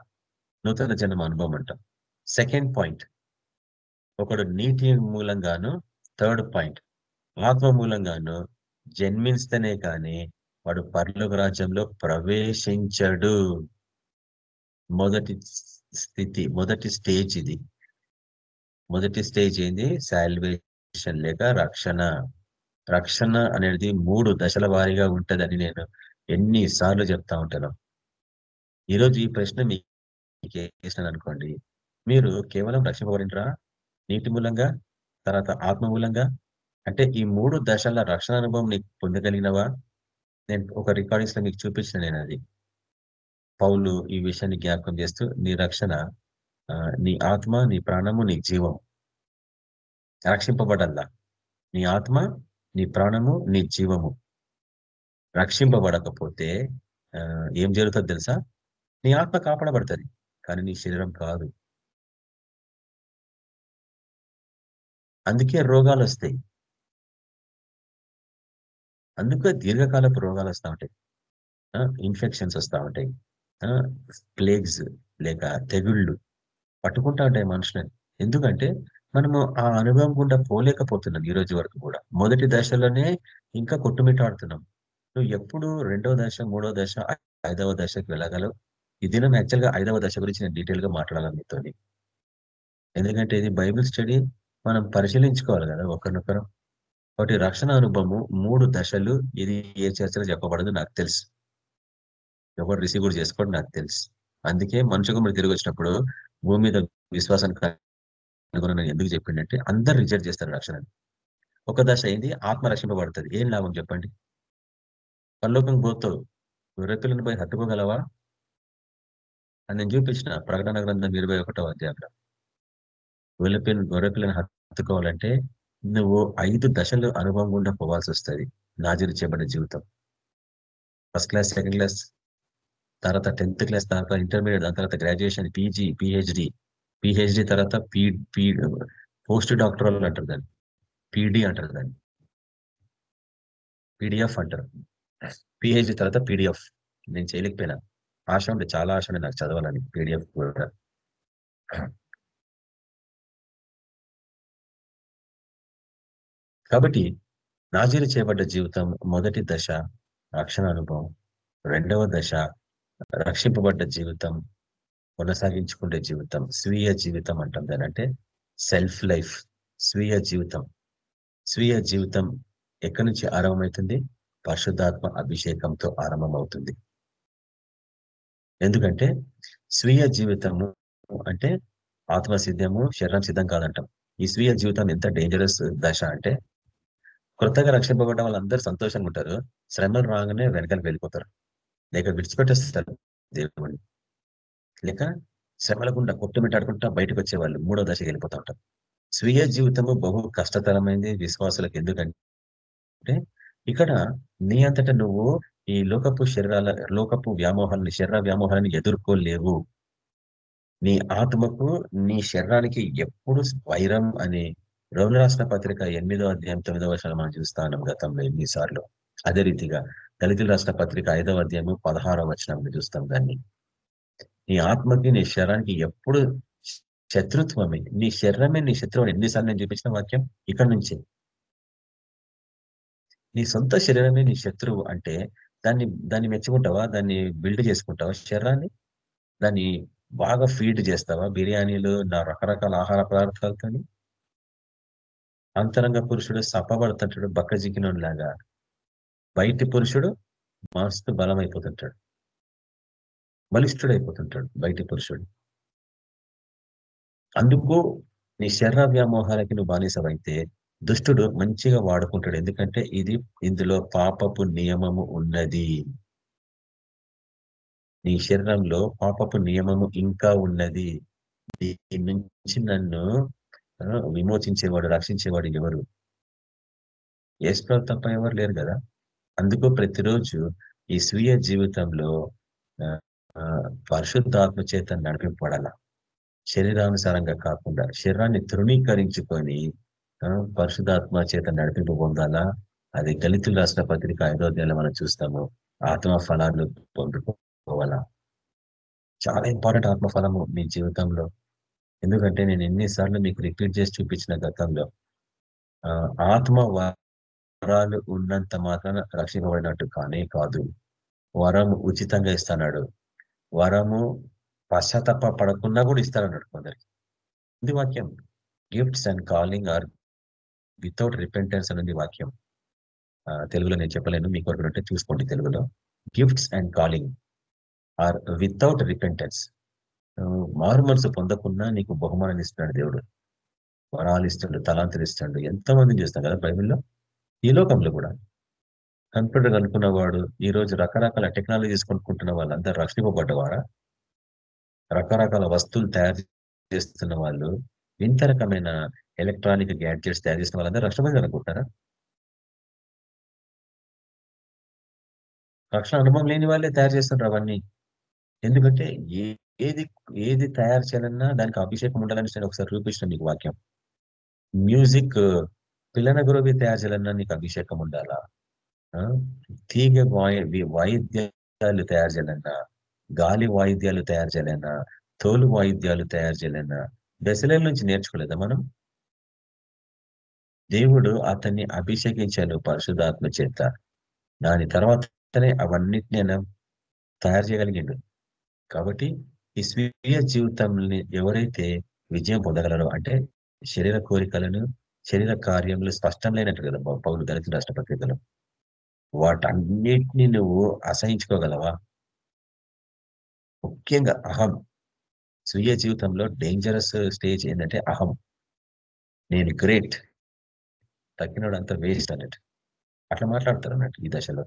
నూతన జన్మ అనుభవం అంటాం. సెకండ్ పాయింట్ ఒకడు నీటి మూలంగాను థర్డ్ పాయింట్ ఆత్మ మూలంగాను జన్మిస్తేనే కానీ వాడు పర్లోక రాజ్యంలో ప్రవేశించడు. మొదటి స్థితి మొదటి స్టేజ్ ఇది. మొదటి స్టేజ్ ఏంది? సాల్వేషన్ లేక రక్షణ. రక్షణ అనేది మూడు దశల వారీగా ఉంటుందని నేను ఎన్నిసార్లు చెప్తా ఉంటాను. ఈరోజు ఈ ప్రశ్న మీకు వేసినాను అనుకోండి మీరు కేవలం రక్షింపబడినరా? నీటి మూలంగా? తర్వాత ఆత్మ మూలంగా? అంటే ఈ మూడు దశల రక్షణ అనుభవం నీకు పొందగలిగినవా? నేను ఒక రికార్డింగ్స్లో మీకు చూపించిన నేను అది. పౌలు ఈ విషయాన్ని జ్ఞాపకం చేస్తూ నీ రక్షణ ఆ, నీ ఆత్మ నీ ప్రాణము నీ జీవం రక్షింపబడల్లా. నీ ఆత్మ నీ ప్రాణము నీ జీవము రక్షింపబడకపోతే ఏం జరుగుతుంది తెలుసా? నీ ఆత్మ కాపాడబడుతుంది కానీ నీ శరీరం కాదు. అందుకే రోగాలు వస్తాయి. అందుకే దీర్ఘకాలపు రోగాలు వస్తూ ఉంటాయి. ఇన్ఫెక్షన్స్ వస్తూ ఉంటాయి. ప్లేగ్స్ లేక తెగుళ్ళు పట్టుకుంటా ఉంటాయి మనుషులని. ఎందుకంటే మనము ఆ అనుభవం గుండా పోలేకపోతున్నాం ఈ రోజు వరకు కూడా. మొదటి దశలోనే ఇంకా కొట్టుమిట్టాడుతున్నాం. నువ్వు ఎప్పుడు రెండవ దశ మూడవ దశ ఐదవ దశకు వెళ్ళగలవు? ఈ దినం యాక్చువల్గా ఐదవ దశ గురించి నేను డీటెయిల్గా మాట్లాడాలి మీతో ఎందుకంటే ఇది బైబిల్ స్టడీ మనం పరిశీలించుకోవాలి కదా ఒకరినొకరు. ఒకటి రక్షణ అనుభవము మూడు దశలు ఇది ఏ చర్చలో చెప్పబడదు నాకు తెలుసు. ఎవరు రిసీవ్ కూడా చేసుకోవడం నాకు తెలుసు. అందుకే మనుషు కుమారుడు తిరిగి వచ్చినప్పుడు భూమి మీద విశ్వాసాన్ని ఎందుకు చెప్పిండంటే అందరు రిజెక్ట్ చేస్తారు రక్షణని. ఒక దశ అయింది ఆత్మ రక్షింపబడుతుంది. ఏం లాభం చెప్పండి? పరలోకం పోతావు గొర్రెపిల్లని పోయి హత్తుకోగలవా? అని నేను చూపించిన ప్రకటన గ్రంథం ఇరవై ఒకటో అధ్యాయంలో. గొర్రెపిల్లని గొర్రెపిల్లని హత్తుకోవాలంటే నువ్వు ఐదు దశలు అనుభవం గుండా పోవాల్సి వస్తుంది. నాజీరు చేయబడిన జీవితం. ఫస్ట్ క్లాస్ సెకండ్ క్లాస్ తర్వాత టెన్త్ క్లాస్ తర్వాత ఇంటర్మీడియట్ దాని తర్వాత గ్రాడ్యుయేషన్ పీజీ పిహెచ్డి. పిహెచ్డి తర్వాత పీ పీ పోస్ట్ డాక్టరల్ అంటారు దాన్ని. పీడి అంటారు దాన్ని. పీడిఎఫ్ అంటారు. పిహెచ్డి తర్వాత పీడిఎఫ్. నేను చేయలేకపోయినా. ఆశ ఉండే చాలా ఆశ ఉండే నాకు చదవాలని పీడిఎఫ్ కూడా. కాబట్టి నాజీరు చేయబడ్డ జీవితం మొదటి దశ రక్షణ అనుభవం. రెండవ దశ రక్షింపబడ్డ జీవితం కొనసాగించుకునే జీవితం స్వీయ జీవితం అంటాం దానంటే సెల్ఫ్ లైఫ్ స్వీయ జీవితం. స్వీయ జీవితం ఎక్కడి నుంచి ఆరంభమవుతుంది? పరిశుద్ధాత్మ అభిషేకంతో ఆరంభమవుతుంది. ఎందుకంటే స్వీయ జీవితము అంటే ఆత్మ సిద్ధము శరీరం సిద్ధం కాదంటాం. ఈ స్వీయ జీవితం ఎంత డేంజరస్ దశ అంటే కొత్తగా రక్షింపబడ్డ వాళ్ళందరూ సంతోషంగా ఉంటారు. శ్రమలు రాగానే వెనకాల వెళ్ళిపోతారు. లేక విడిచిపెట్టేస్తారు దేవుడిని లేక శ్రమల గుండా కొట్టుమిట్టాడుకుంటా బయటకు వచ్చేవాళ్ళు మూడో దశకి వెళ్ళిపోతూ ఉంటారు. స్వీయ జీవితము బహు కష్టతరమైంది విశ్వాసులకు ఎందుకంటే ఇక్కడ నీ అంతటా నువ్వు ఈ లోకపు శరీరాల లోకపు వ్యామోహాలని శరీర వ్యామోహాన్ని ఎదుర్కోలేవు. నీ ఆత్మకు నీ శరీరానికి ఎప్పుడు వైరం అని రోగుల రాష్ట్ర పత్రిక ఎనిమిదో అధ్యాయం తొమ్మిదో వర్షాలు మనం చూస్తాం గతంలో ఎన్నిసార్లు. అదే రీతిగా దళితుల రాష్ట్ర పత్రిక ఐదవ అధ్యాయము పదహారవ వచనంలో చూస్తాం దాన్ని. నీ ఆత్మకి నీ శరీరానికి ఎప్పుడు శత్రుత్వమే. నీ శరీరమే నీ శత్రువు ఎన్నిసార్లు నేను చూపించిన వాక్యం? ఇక్కడ నుంచే. నీ సొంత శరీరమే నీ శత్రువు అంటే దాన్ని దాన్ని మెచ్చుకుంటావా? దాన్ని బిల్డ్ చేసుకుంటావా శరీరాన్ని? దాన్ని బాగా ఫీడ్ చేస్తావా? బిర్యానీలు నా రకరకాల ఆహార పదార్థాలతో అంతరంగ పురుషుడు సప్పబడుతుంటాడు బక్క లాగా బయటి పురుషుడు మస్తు బలం అయిపోతుంటాడు బలిష్ఠుడైపోతుంటాడు బయటి పురుషుడు. అందుకు నీ శరీర వ్యామోహాలకి నువ్వు బానిసవైతే దుష్టుడు మంచిగా వాడుకుంటాడు. ఎందుకంటే ఇది ఇందులో పాపపు నియమము ఉన్నది. నీ శరీరంలో పాపపు నియమము ఇంకా ఉన్నది. దీని నుంచి నన్ను విమోచించేవాడు రక్షించేవాడు ఎవరు? ఏసుప్రభు తప్ప ఎవరు లేరు కదా? అందుకు ప్రతిరోజు ఈ స్వీయ జీవితంలో పరిశుద్ధాత్మ చేత నడిపింపడాల శరీరానుసారంగా కాకుండా శరీరాన్ని తృణీకరించుకొని పరిశుద్ధాత్మ చేత నడిపింపు పొందాలా. అది దళితులు రాష్ట్ర పత్రిక ఐదో అధ్యాయంలో మనం చూస్తాము. ఆత్మ ఫలాలు పొందుకోవాలా. చాలా ఇంపార్టెంట్ ఆత్మ ఫలము మీ జీవితంలో. ఎందుకంటే నేను ఎన్నిసార్లు మీకు రిపీట్ చేసి చూపించిన గతంలో ఆత్మ వరాలు ఉన్నంత మాత్రాన రక్షింపబడినట్టు కానే కాదు. వరం ఉచితంగా ఇస్తాడు వరము పశ్చాత్తాప పడకుండా కూడా ఇస్తారన్నాడు కొందరికి. ఇది వాక్యం. Gifts and calling are without repentance అనేది వాక్యం. తెలుగులో నేను చెప్పలేను. మీకు వరకు చూసుకోండి తెలుగులో. Gifts and calling are without repentance మారు మనసు పొందకుండా నీకు బహుమానం ఇస్తున్నాడు దేవుడు. వరాలు ఇస్తుండు తలాంతలు ఇస్తుండు ఎంతమందిని చూస్తాం కదా బైబిల్లో. ఈ లోకంలో కూడా. కంప్యూటర్ కనుక్కున్నవాడు ఈరోజు రకరకాల టెక్నాలజీస్ కొనుక్కుంటున్న వాళ్ళందరూ రక్షింపబడ్డవారా రకరకాల వస్తువులు తయారు చేస్తున్న వాళ్ళు వింత రకమైన ఎలక్ట్రానిక్ గ్యాడ్జెట్స్ తయారు చేసిన వాళ్ళందరూ రక్షణ అనుకుంటారా రక్షణ అనుభవం లేని వాళ్ళే తయారు చేస్తున్నారు అవన్నీ. ఎందుకంటే ఏది ఏది తయారు చేయాలన్నా దానికి అభిషేకం ఉండాలని నేను ఒకసారి చూపించిన మీకు వాక్యం. మ్యూజిక్ పిల్లన గురువి తయారు చేయాలన్నా నీకు అభిషేకం ఉండాలా? తీగ వాయిద్యాలు తయారు చేయాలన్నా గాలి వాయిద్యాలు తయారు చేయాలన్నా తోలు వాయిద్యాలు తయారు చేయాలన్నా దశల నుంచి నేర్చుకోలేదా మనం? దేవుడు అతన్ని అభిషేకించాను పరిశుధాత్మ చేత. దాని తర్వాతనే అవన్నిటిని తయారు చేయగలిగిండు. కాబట్టి ఈ స్వీయ జీవితంని ఎవరైతే విజయం పొందగలరో అంటే శరీర కోరికలను శరీర కార్యములు స్పష్టం లేనట్టు కదా పౌరులు దళితులు రాష్ట్ర పత్రికలు వాటన్నిటిని నువ్వు అసహించుకోగలవా? ముఖ్యంగా అహం. స్వీయ జీవితంలో డేంజరస్ స్టేజ్ ఏంటంటే అహం. నేను గ్రేట్ తగ్గినోడు అంత వేస్ట్ అన్నట్టు. అట్లా మాట్లాడతారు అన్నట్టు ఈ దశలో.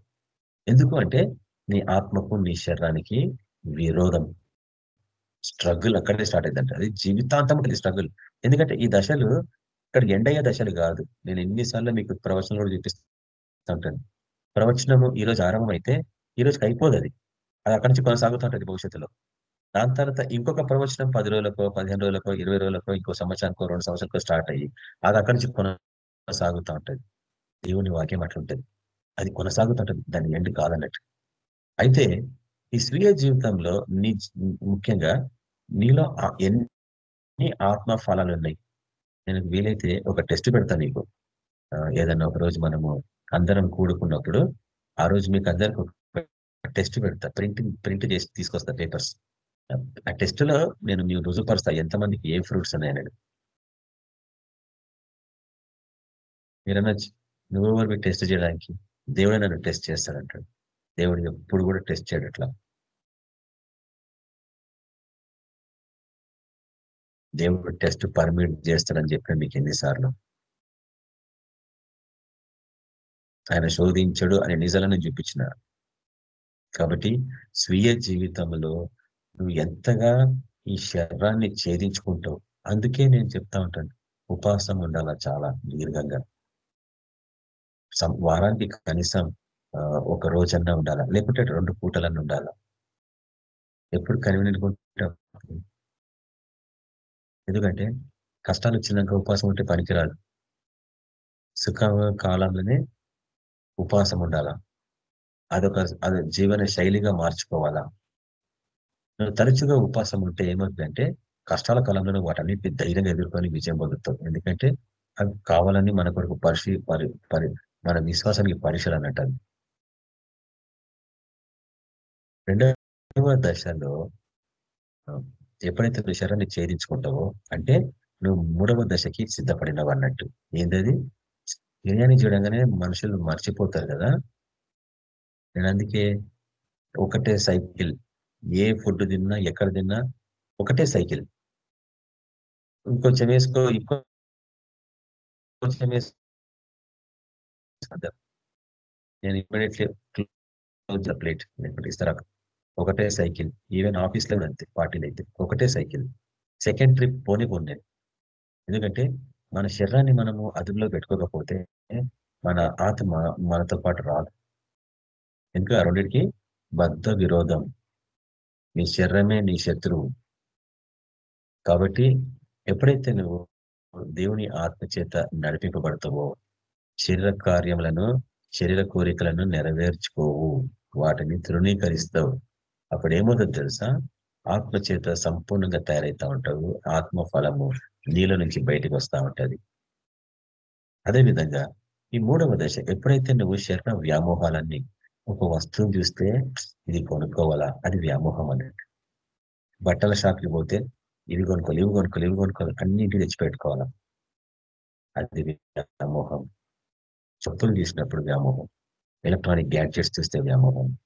ఎందుకు అంటే నీ ఆత్మకు నీ శరీరానికి విరోధం. స్ట్రగుల్ అక్కడే స్టార్ట్ అయిందంట అది జీవితాంతం ఉంటుంది స్ట్రగుల్ ఎందుకంటే ఈ దశలు ఇక్కడ ఎండయ్యే దశలు కాదు. నేను ఎన్నిసార్లు మీకు ప్రవచనం కూడా చూపిస్తూ ఉంటాను ప్రవచనము ఈ రోజు ఆరంభం అయితే ఈ రోజుకి అయిపోదు అది. అది అక్కడి నుంచి కొనసాగుతుంటది భవిష్యత్తులో. దాని తర్వాత ఇంకొక ప్రవచనం పది రోజులకో పదిహేను రోజులకో ఇరవై రోజులకో ఇంకో సంవత్సరానికో రెండు సంవత్సరాలకో స్టార్ట్ అయ్యి అది అక్కడి నుంచి కొనసాగుతూ ఉంటది. దేవుని వాక్యం అట్లుంటది అది కొనసాగుతుంటది దాని ఎండ్ కాదన్నట్టు. అయితే ఈ స్వీయ జీవితంలో నీ ముఖ్యంగా నీలో ఎన్ని ఆత్మ ఫలాలు ఉన్నాయి? నేను వీలైతే ఒక టెస్ట్ పెడతాను నీకు. ఏదన్నా ఒక రోజు మనము అందరం కూడుకున్నప్పుడు ఆ రోజు మీకు అందరికి ఒక టెస్ట్ పెడతా. ప్రింటింగ్ ప్రింట్ చేసి తీసుకొస్తా పేపర్స్. ఆ టెస్ట్లో నేను మీరు రుజుపరుస్తా ఎంతమందికి ఏ ఫ్రూట్స్ ఉన్నాయని మీరనొచ్చు నువ్వెవరు మీకు టెస్ట్ చేయడానికి? దేవుడే నన్ను టెస్ట్ చేస్తాడంటాడు. దేవుడు ఎప్పుడు కూడా టెస్ట్ చేయడు అట్లా. దేవుడు టెస్ట్ పర్మిట్ చేస్తాడని చెప్పిన మీకు ఎన్నిసార్లు? ఆయన శోధించడు అనే నిజాలను చూపించిన కాబట్టి స్వీయ జీవితంలో నువ్వు ఎంతగా ఈ శరీరాన్ని ఛేదించుకుంటావు? అందుకే నేను చెప్తా ఉంటాను ఉపాసం ఉండాలా చాలా దీర్ఘంగా? సం- వారానికి కనీసం ఒక రోజన్నా ఉండాలా? లేకుంటే రెండు పూటలన్నా ఉండాలా? ఎప్పుడు కన్వీనియంట్ ఎందుకంటే కష్టాలు వచ్చినాక ఉపవాసం ఉంటే పనికిరాదు. సుఖ కాలంలోనే ఉపవాసం ఉండాలా? అదొక అది జీవన శైలిగా మార్చుకోవాలా? నువ్వు తరచుగా ఉపవాసం ఉంటే ఏమవుతుందంటే కష్టాల కాలంలో నువ్వు వాటన్నిటిని ధైర్యంగా ఎదుర్కొని విజయం పొందుతావు. ఎందుకంటే అవి కావాలని మన కొరకు పరిశీ పరి పరి మన విశ్వాసానికి పరీక్షలు అన్నట్టు రెండవ దశలో ఎప్పుడైతే నువ్వు శరీరాన్ని ఛేదించుకుంటావో అంటే నువ్వు మూడవ దశకి సిద్ధపడినవు అన్నట్టు. ఏంటది బిర్యానీ చూడంగానే మనుషులు మర్చిపోతారు కదా. నేను అందుకే ఒకటే సైకిల్ ఏ ఫుడ్ తిన్నా ఎక్కడ తిన్నా ఒకటే సైకిల్. ఇంకొంచెం వేసుకో ఇంకొంచెం కొంచెం వేసుకో. నేను ఇమ్మీడియట్లీ ప్లేట్. ఇస్తారా? ఒకటే సైకిల్ ఈవెన్ ఆఫీస్లో కూడా అంతే పార్టీలు అయితే ఒకటే సైకిల్. సెకండ్ ట్రిప్ పోనీ పోనీ ఎందుకంటే మన శరీరాన్ని మనము అదుపులో పెట్టుకోకపోతే మన ఆత్మ మనతో పాటు రాదు. ఇంకా ఆ రెండింటికి బద్ధ విరోధం. నీ శరీరమే నీ శత్రువు. కాబట్టి ఎప్పుడైతే నువ్వు దేవుని ఆత్మ చేత నడిపింపబడతావో శరీర కార్యములను శరీర కోరికలను నెరవేర్చుకోవు. వాటిని తృణీకరిస్తావు. అప్పుడు ఏమవుతుంది తెలుసా? ఆత్మ చేత సంపూర్ణంగా తయారైతా ఉంటావు. ఆత్మ ఫలము నీళ్ళ నుంచి బయటకు వస్తా ఉంటది. అదే విధంగా ఈ మూడవ దశ ఎప్పుడైతే నువ్వు శరీర వ్యామోహాలన్నీ ఒక వస్తువుని చూస్తే ఇది కొనుక్కోవాలా? అది వ్యామోహం అన్నట్టు. బట్టల షాప్కి పోతే ఇవి కొనుక్కోవాలి ఇవి కొనుక్కోవాలి ఇవి కొనుక్కోవాలి అన్నింటినీ తెచ్చిపెట్టుకోవాలా? అది వ్యామోహం. చెప్పులు చూసినప్పుడు వ్యామోహం. ఎలక్ట్రానిక్ గ్యాడ్జెట్స్ చూస్తే వ్యామోహం.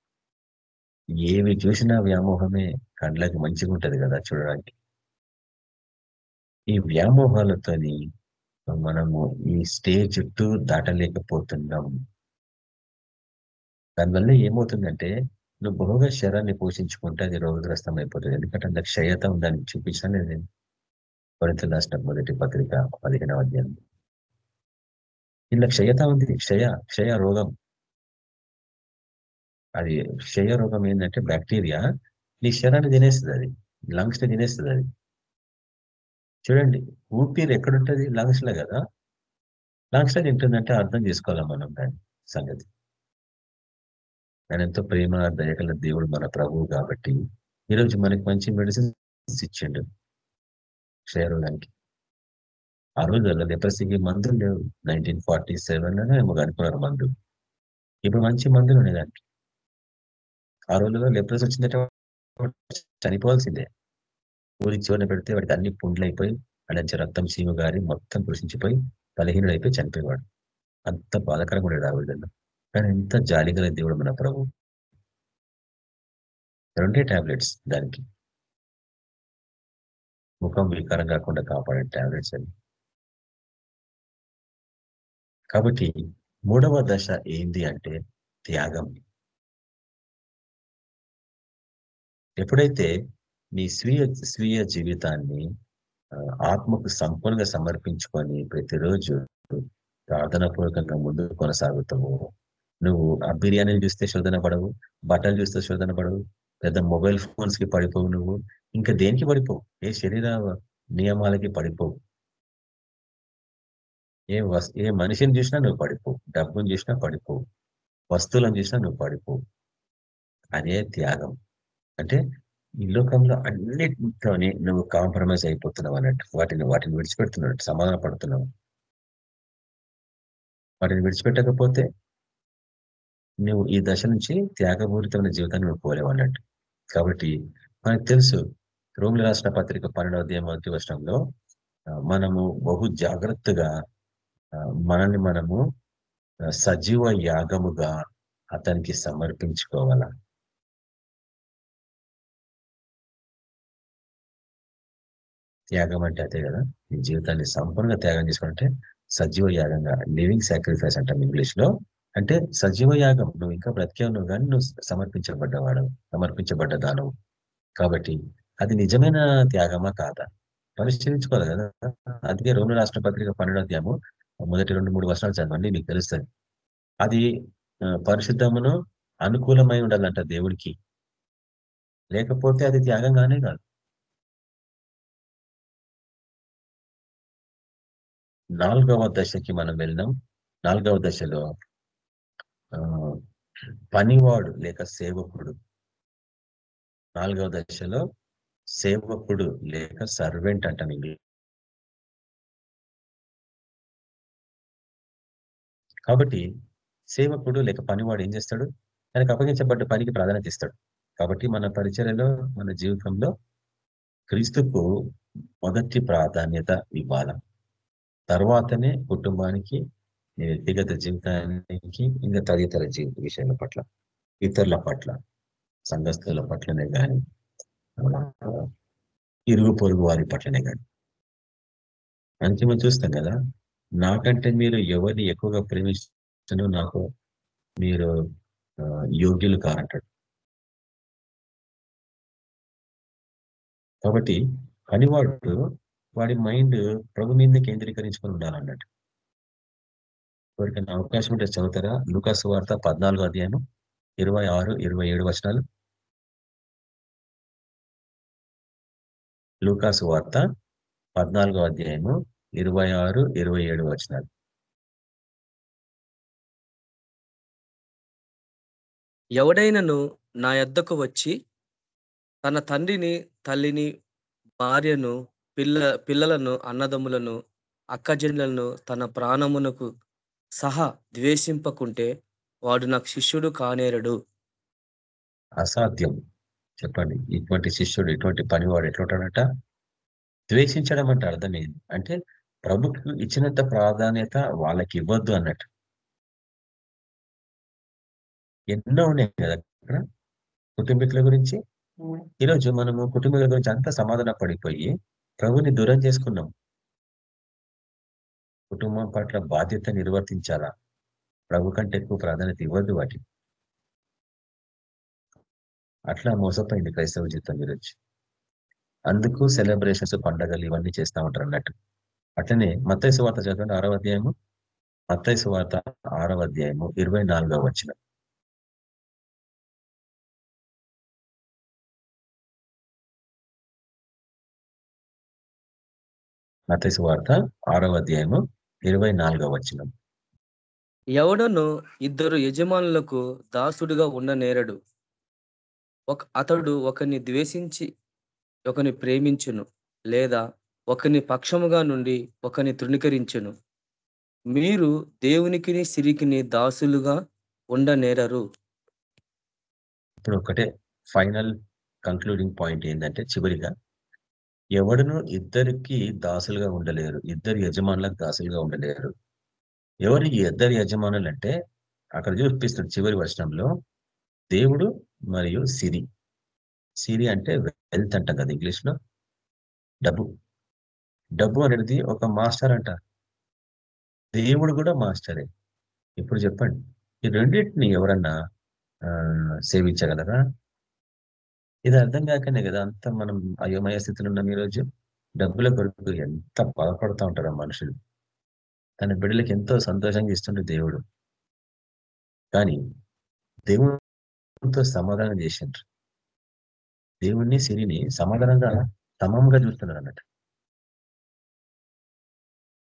ఏవి చూసినా వ్యామోహమే కండ్లకి మంచిగా ఉంటది కదా చూడడానికి. ఈ వ్యామోహాలతోని మనము ఈ స్టేజ్ చుట్టూ దాటలేకపోతున్నాం. దానివల్ల ఏమవుతుందంటే నువ్వు బహుగా శరాన్ని పోషించుకుంటే అది రోగగ్రస్తం అయిపోతుంది ఎందుకంటే అందులో క్షయత ఉందని చూపించాను నేను. కొరింత రాష్ట్ర మొదటి పత్రిక పదిహేనవ అధ్యాయం. ఇందులో క్షయత ఉంది. క్షయ క్షయ రోగం. అది క్షయ రోగం ఏంటంటే బ్యాక్టీరియా. నీ శరీరాన్ని తినేస్తుంది అది. లంగ్స్ని తినేస్తుంది అది. చూడండి ఊపిరి ఎక్కడుంటది? లంగ్స్లో కదా. లంగ్స్లో తింటుందంటే అర్థం చేసుకోవాలా మనం దాని సంగతి. ఆయన ఎంతో ప్రేమ దయగల దేవుడు మన ప్రభువు కాబట్టి ఈరోజు మనకి మంచి మెడిసిన్స్ ఇచ్చిండు క్షయరోగానికి ఆ రోజుల్లో లెప్రసీకి మందులు లేవు. నైన్టీన్ ఫార్టీ సెవెన్లోనే ఏమో కనుక్కున్నారు మందు. ఇప్పుడు మంచి మందులు ఉన్నాయి దానికి. ఆ రోజుల్లో లెప్రస్ వచ్చిందంటే చనిపోవాల్సిందే. ఊరి చివరిన పెడితే వాడికి అన్ని పుండ్లైపోయి అడంచి రక్తం సీమ గారి మొత్తం కృషించిపోయి బలహీనుడైపోయి అయిపోయి చనిపోయేవాడు. అంత బాధకరంగా ఉండేది ఆ రోజుల్లో. కానీ ఎంత జాలిగల దేవుడు మన ప్రభు. రెండే టాబ్లెట్స్ దానికి. ముఖం వికారం కాకుండా కాపాడే టాబ్లెట్స్ అని కాబట్టి మూడవ దశ ఏంది అంటే త్యాగం. ఎప్పుడైతే నీ స్వీయ స్వీయ జీవితాన్ని ఆత్మకు సంపూర్ణంగా సమర్పించుకొని ప్రతిరోజు ప్రార్థనా పూర్వకంగా ముందుకు కొనసాగుతావు నువ్వు ఆ బిర్యానీని చూస్తే శోధన పడవు బట్టలు చూస్తే శోధన పడవు పెద్ద మొబైల్ ఫోన్స్కి పడిపోవు నువ్వు ఇంకా దేనికి పడిపోవు? ఏ శరీర నియమాలకి పడిపోవు. ఏ వస్ ఏ మనిషిని చూసినా నువ్వు పడిపోవు డబ్బుని చూసినా పడిపోవు వస్తువులను చూసినా నువ్వు పడిపోవు. అదే త్యాగం. అంటే ఈ లోకంలో అన్నిటితోనే నువ్వు కాంప్రమైజ్ అయిపోతున్నావు అన్నట్టు. వాటిని వాటిని విడిచిపెడుతున్నట్టు సమాధాన పడుతున్నావు. వాటిని విడిచిపెట్టకపోతే నువ్వు ఈ దశ నుంచి త్యాగపూరితమైన జీవితాన్ని నువ్వు పోలేవు అన్నట్టు. కాబట్టి మనకు తెలుసు రోమిల రాసిన పత్రిక పన్నెండవ అధ్యాయం మొదటి వర్షంలో మనము బహు జాగ్రత్తగా మనల్ని మనము సజీవ యాగముగా అతనికి సమర్పించుకోవాలా? త్యాగం అంటే అదే కదా. నీ జీవితాన్ని సంపూర్ణంగా త్యాగం చేసుకుంటే సజీవ యాగంగా లివింగ్ సాక్రిఫైస్ అంటాం ఇంగ్లీష్లో. అంటే సజీవ యాగం నువ్వు ఇంకా బ్రతికే నువ్వు కానీ నువ్వు సమర్పించబడ్డవాడు సమర్పించబడ్డ దానవు కాబట్టి అది నిజమైన త్యాగమా కాదా? పరిశీలించుకోవాలి కదా. అందుకే రెండు రాష్ట్ర పత్రిక పన్నెండో అధ్యాయము మొదటి రెండు మూడు వర్షాలు చదవండి మీకు తెలుస్తుంది. అది పరిశుద్ధమును అనుకూలమై ఉండాలంట దేవుడికి. లేకపోతే అది త్యాగంగానే కాదు. నాలుగవ దశకి మనం వెళ్ళినాం. నాలుగవ దశలో పనివాడు లేక సేవకుడు. నాలుగవ దశలో సేవకుడు లేక సర్వెంట్ అంటాను ఇంగ్లీష్ కాబట్టి సేవకుడు లేక పనివాడు ఏం చేస్తాడు? తనకు అప్పగించబడ్డ పనికి ప్రాధాన్యత ఇస్తాడు. కాబట్టి మన పరిచర్యలో మన జీవితంలో క్రీస్తుకు మొదటి ప్రాధాన్యత ఇవ్వాల. తర్వాతనే కుటుంబానికి నీ వ్యక్తిగత జీవితానికి ఇంకా తదితర జీవిత విషయాల పట్ల ఇతరుల పట్ల సంఘస్థుల పట్లనే కానీ ఇరుగు పొరుగు వారి పట్లనే కానీ అంతిమ చూస్తాం కదా నాకంటే మీరు ఎవరిని ఎక్కువగా ప్రేమించను నాకు మీరు యోగ్యులు కారంటాడు. కాబట్టి పనివాడు వాడి మైండ్ ప్రభు మీద కేంద్రీకరించుకొని ఉండాలన్నట్టు. ఎవరికైనా అవకాశం ఉంటే చదువుతారా? లూకాస్ వార్త పద్నాలుగు అధ్యాయం ఇరవై ఆరు ఇరవై ఏడు వచనాలు. లూకాస్ వార్త పద్నాలుగో అధ్యాయము ఇరవై ఆరు ఇరవై ఏడు వచనాలు. ఎవడైనను నా యొద్దకు వచ్చి తన తండ్రిని తల్లిని భార్యను పిల్ల పిల్లలను అన్నదమ్ములను అక్కజనులను తన ప్రాణమునకు సహా ద్వేషింపకుంటే వాడు నాకు శిష్యుడు కానేరడు. అసాధ్యం. చెప్పండి. ఇటువంటి శిష్యుడు ఇటువంటి పనివాడు ఎట్లుంటాడట? ద్వేషించడం అంటే అర్థం ఏంది అంటే ప్రభుకు ఇచ్చినంత ప్రాధాన్యత వాళ్ళకి ఇవ్వద్దు అన్నట్టు. ఎన్నో ఉన్నాయి కదా అక్కడ కుటుంబీకుల గురించి? ఈరోజు మనము కుటుంబీకుల గురించి అంతా సమాధాన పడిపోయి ప్రభుని దూరం చేసుకున్నాం. కుటుంబం పట్ల బాధ్యత నిర్వర్తించాలా? ప్రభు కంటే ఎక్కువ ప్రాధాన్యత ఇవ్వద్దు వాటికి. అట్లా మోసపోయింది క్రైస్తవ జీవితం గురించి. అందుకు సెలబ్రేషన్స్ పండగలు ఇవన్నీ చేస్తా ఉంటారు అన్నట్టు. అట్లనే మత్తైసు వార్త చదవండి ఆరవ అధ్యాయము? మత్తైసు వార్త ఆరవ అధ్యాయము ఇరవై నాలుగవ వచ్చిన మత్తైసు వార్త ఆరవ అధ్యాయము ఇరవై నాలుగవ వచనం. ఎవడను ఇద్దరు యజమానులకు దాసుడుగా ఉండనేరడు ఒక అతడు ఒకని ద్వేషించి ఒకని ప్రేమించును లేదా ఒకని పక్షముగా నుండి ఒకని తృణీకరించును. మీరు దేవునికిని సిరికిని దాసులుగా ఉండనేరరు ఇప్పుడు ఒకటే ఫైనల్ కంక్లూడింగ్ పాయింట్ ఏంటంటే చివరిగా ఎవడును ఇద్దరికి దాసులుగా ఉండలేరు. ఇద్దరు యజమానులకు దాసులుగా ఉండలేరు. ఎవరు ఈ ఇద్దరు యజమానులు అంటే అక్కడ చూపిస్తుంది చివరి వర్షంలో దేవుడు మరియు సిరి. సిరి అంటే వెల్త్ అంటాం కదా ఇంగ్లీష్లో డబ్బు. డబ్బు అనేది ఒక మాస్టర్ అంట. దేవుడు కూడా మాస్టరే. ఇప్పుడు చెప్పండి. ఈ రెండింటిని ఎవరన్నా సేవించగలరా? ఇది అర్థం కాకనే కదా అంత మనం అయోమయ స్థితిలో ఉన్నాం ఈరోజు డబ్బుల కొరకు ఎంత బాధపడుతూ ఉంటారు మనుషులు. తన బిడ్డలకు ఎంతో సంతోషంగా ఇస్తుండే దేవుడు. కానీ దేవునితో సమాధానం చేసిండ్రు. దేవుణ్ణి సిరిని సమాధానంగా సమంగా చూస్తున్నారు అన్నట్టు.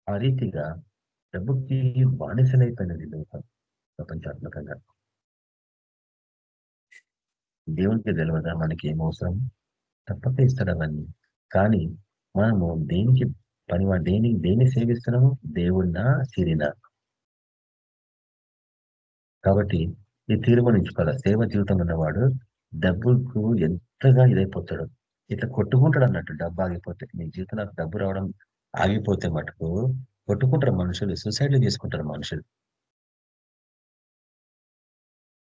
ఆ రీతిగా డబ్బుకి బానిసలైపోయినది లోకం ప్రపంచాత్మకంగా. దేవునికి తెలియదా మనకి ఏం అవసరం? తప్పక ఇస్తాడు అవన్నీ. కానీ మనము దేనికి పని దేని దేన్ని సేవిస్తున్నాము? దేవుణ్ణా సిరినా కాబట్టి ఈ తీర్మానించుకోవాలి సేవ జీవితం ఉన్నవాడు డబ్బుకు ఎంతగా ఇదైపోతాడు? ఇట్లా కొట్టుకుంటాడు అన్నట్టు డబ్బు ఆగిపోతే. నీ జీవితంలో డబ్బు రావడం ఆగిపోతే మటుకు కొట్టుకుంటారు మనుషులు సూసైడ్లు చేసుకుంటారు మనుషులు.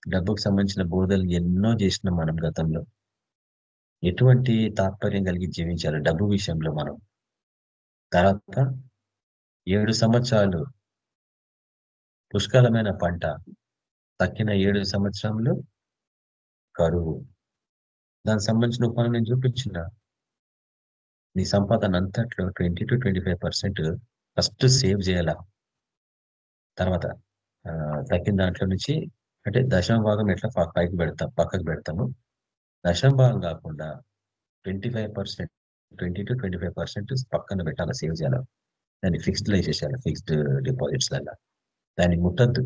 డబ్బుకు సంబంధించిన బోధలు ఎన్నో చేసినాం మనం గతంలో. ఎటువంటి తాత్పర్యం కలిగి జీవించాలి డబ్బు విషయంలో మనం? తర్వాత ఏడు సంవత్సరాలు పుష్కలమైన పంట తక్కిన ఏడు సంవత్సరంలో కరువు. దానికి సంబంధించిన ఉపాయం నేను చూపించిన. నీ సంపాదన అంతట్లో twenty two twenty five percent first save చేయాల? తర్వాత తగ్గిన దాంట్లో నుంచి అంటే దశమ భాగం ఎట్లా పైకి పెడతాం పక్కకు పెడతాము? దశమ భాగం కాకుండా twenty five percent twenty two twenty five percent పక్కన పెట్టాలి సేవ్ చేయాలి. దాన్ని ఫిక్స్డ్ వేసేసేయాలి ఫిక్స్డ్ డిపాజిట్స్ వల్ల దాన్ని ముట్టద్దు.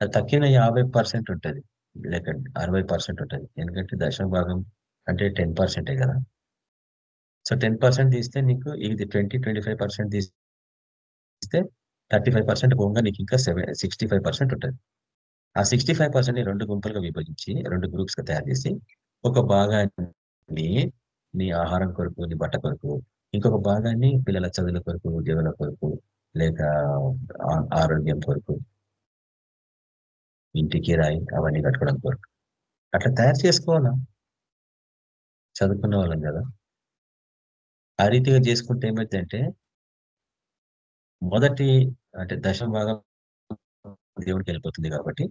అది తక్కిన యాభై పర్సెంట్ ఉంటుంది. లేక అరవై పర్సెంట్ ఉంటుంది. ఎందుకంటే దశమ భాగం అంటే టెన్ పర్సెంటే కదా. సో టెన్ పర్సెంట్ తీస్తే నీకు ఇది ట్వంటీ ట్వంటీ ఫైవ్ పర్సెంట్ తీస్తే థర్టీ ఫైవ్ పర్సెంట్ పోగా నీకు ఇంకా సెవెన్ సిక్స్టీ ఫైవ్ పర్సెంట్ ఉంటుంది. ఆ సిక్స్టీ ఫైవ్ పర్సెంట్ రెండు గుంపులుగా విభజించి రెండు గ్రూప్స్గా తయారు చేసి ఒక భాగాన్ని నీ ఆహారం కొరకు నీ బట్ట కొరకు ఇంకొక భాగాన్ని పిల్లల చదువుల కొరకు ఉద్యోగుల కొరకు లేక ఆరోగ్యం కొరకు ఇంటికి రాయి అవన్నీ కట్టుకోవడం కొరకు. అట్లా తయారు చేసుకోవాలా? చదువుకున్న వాళ్ళం కదా. ఆ రీతిగా చేసుకుంటే ఏమైందంటే మొదటి అంటే దశం భాగం దేవుడికి వెళ్ళిపోతుంది కాబట్టి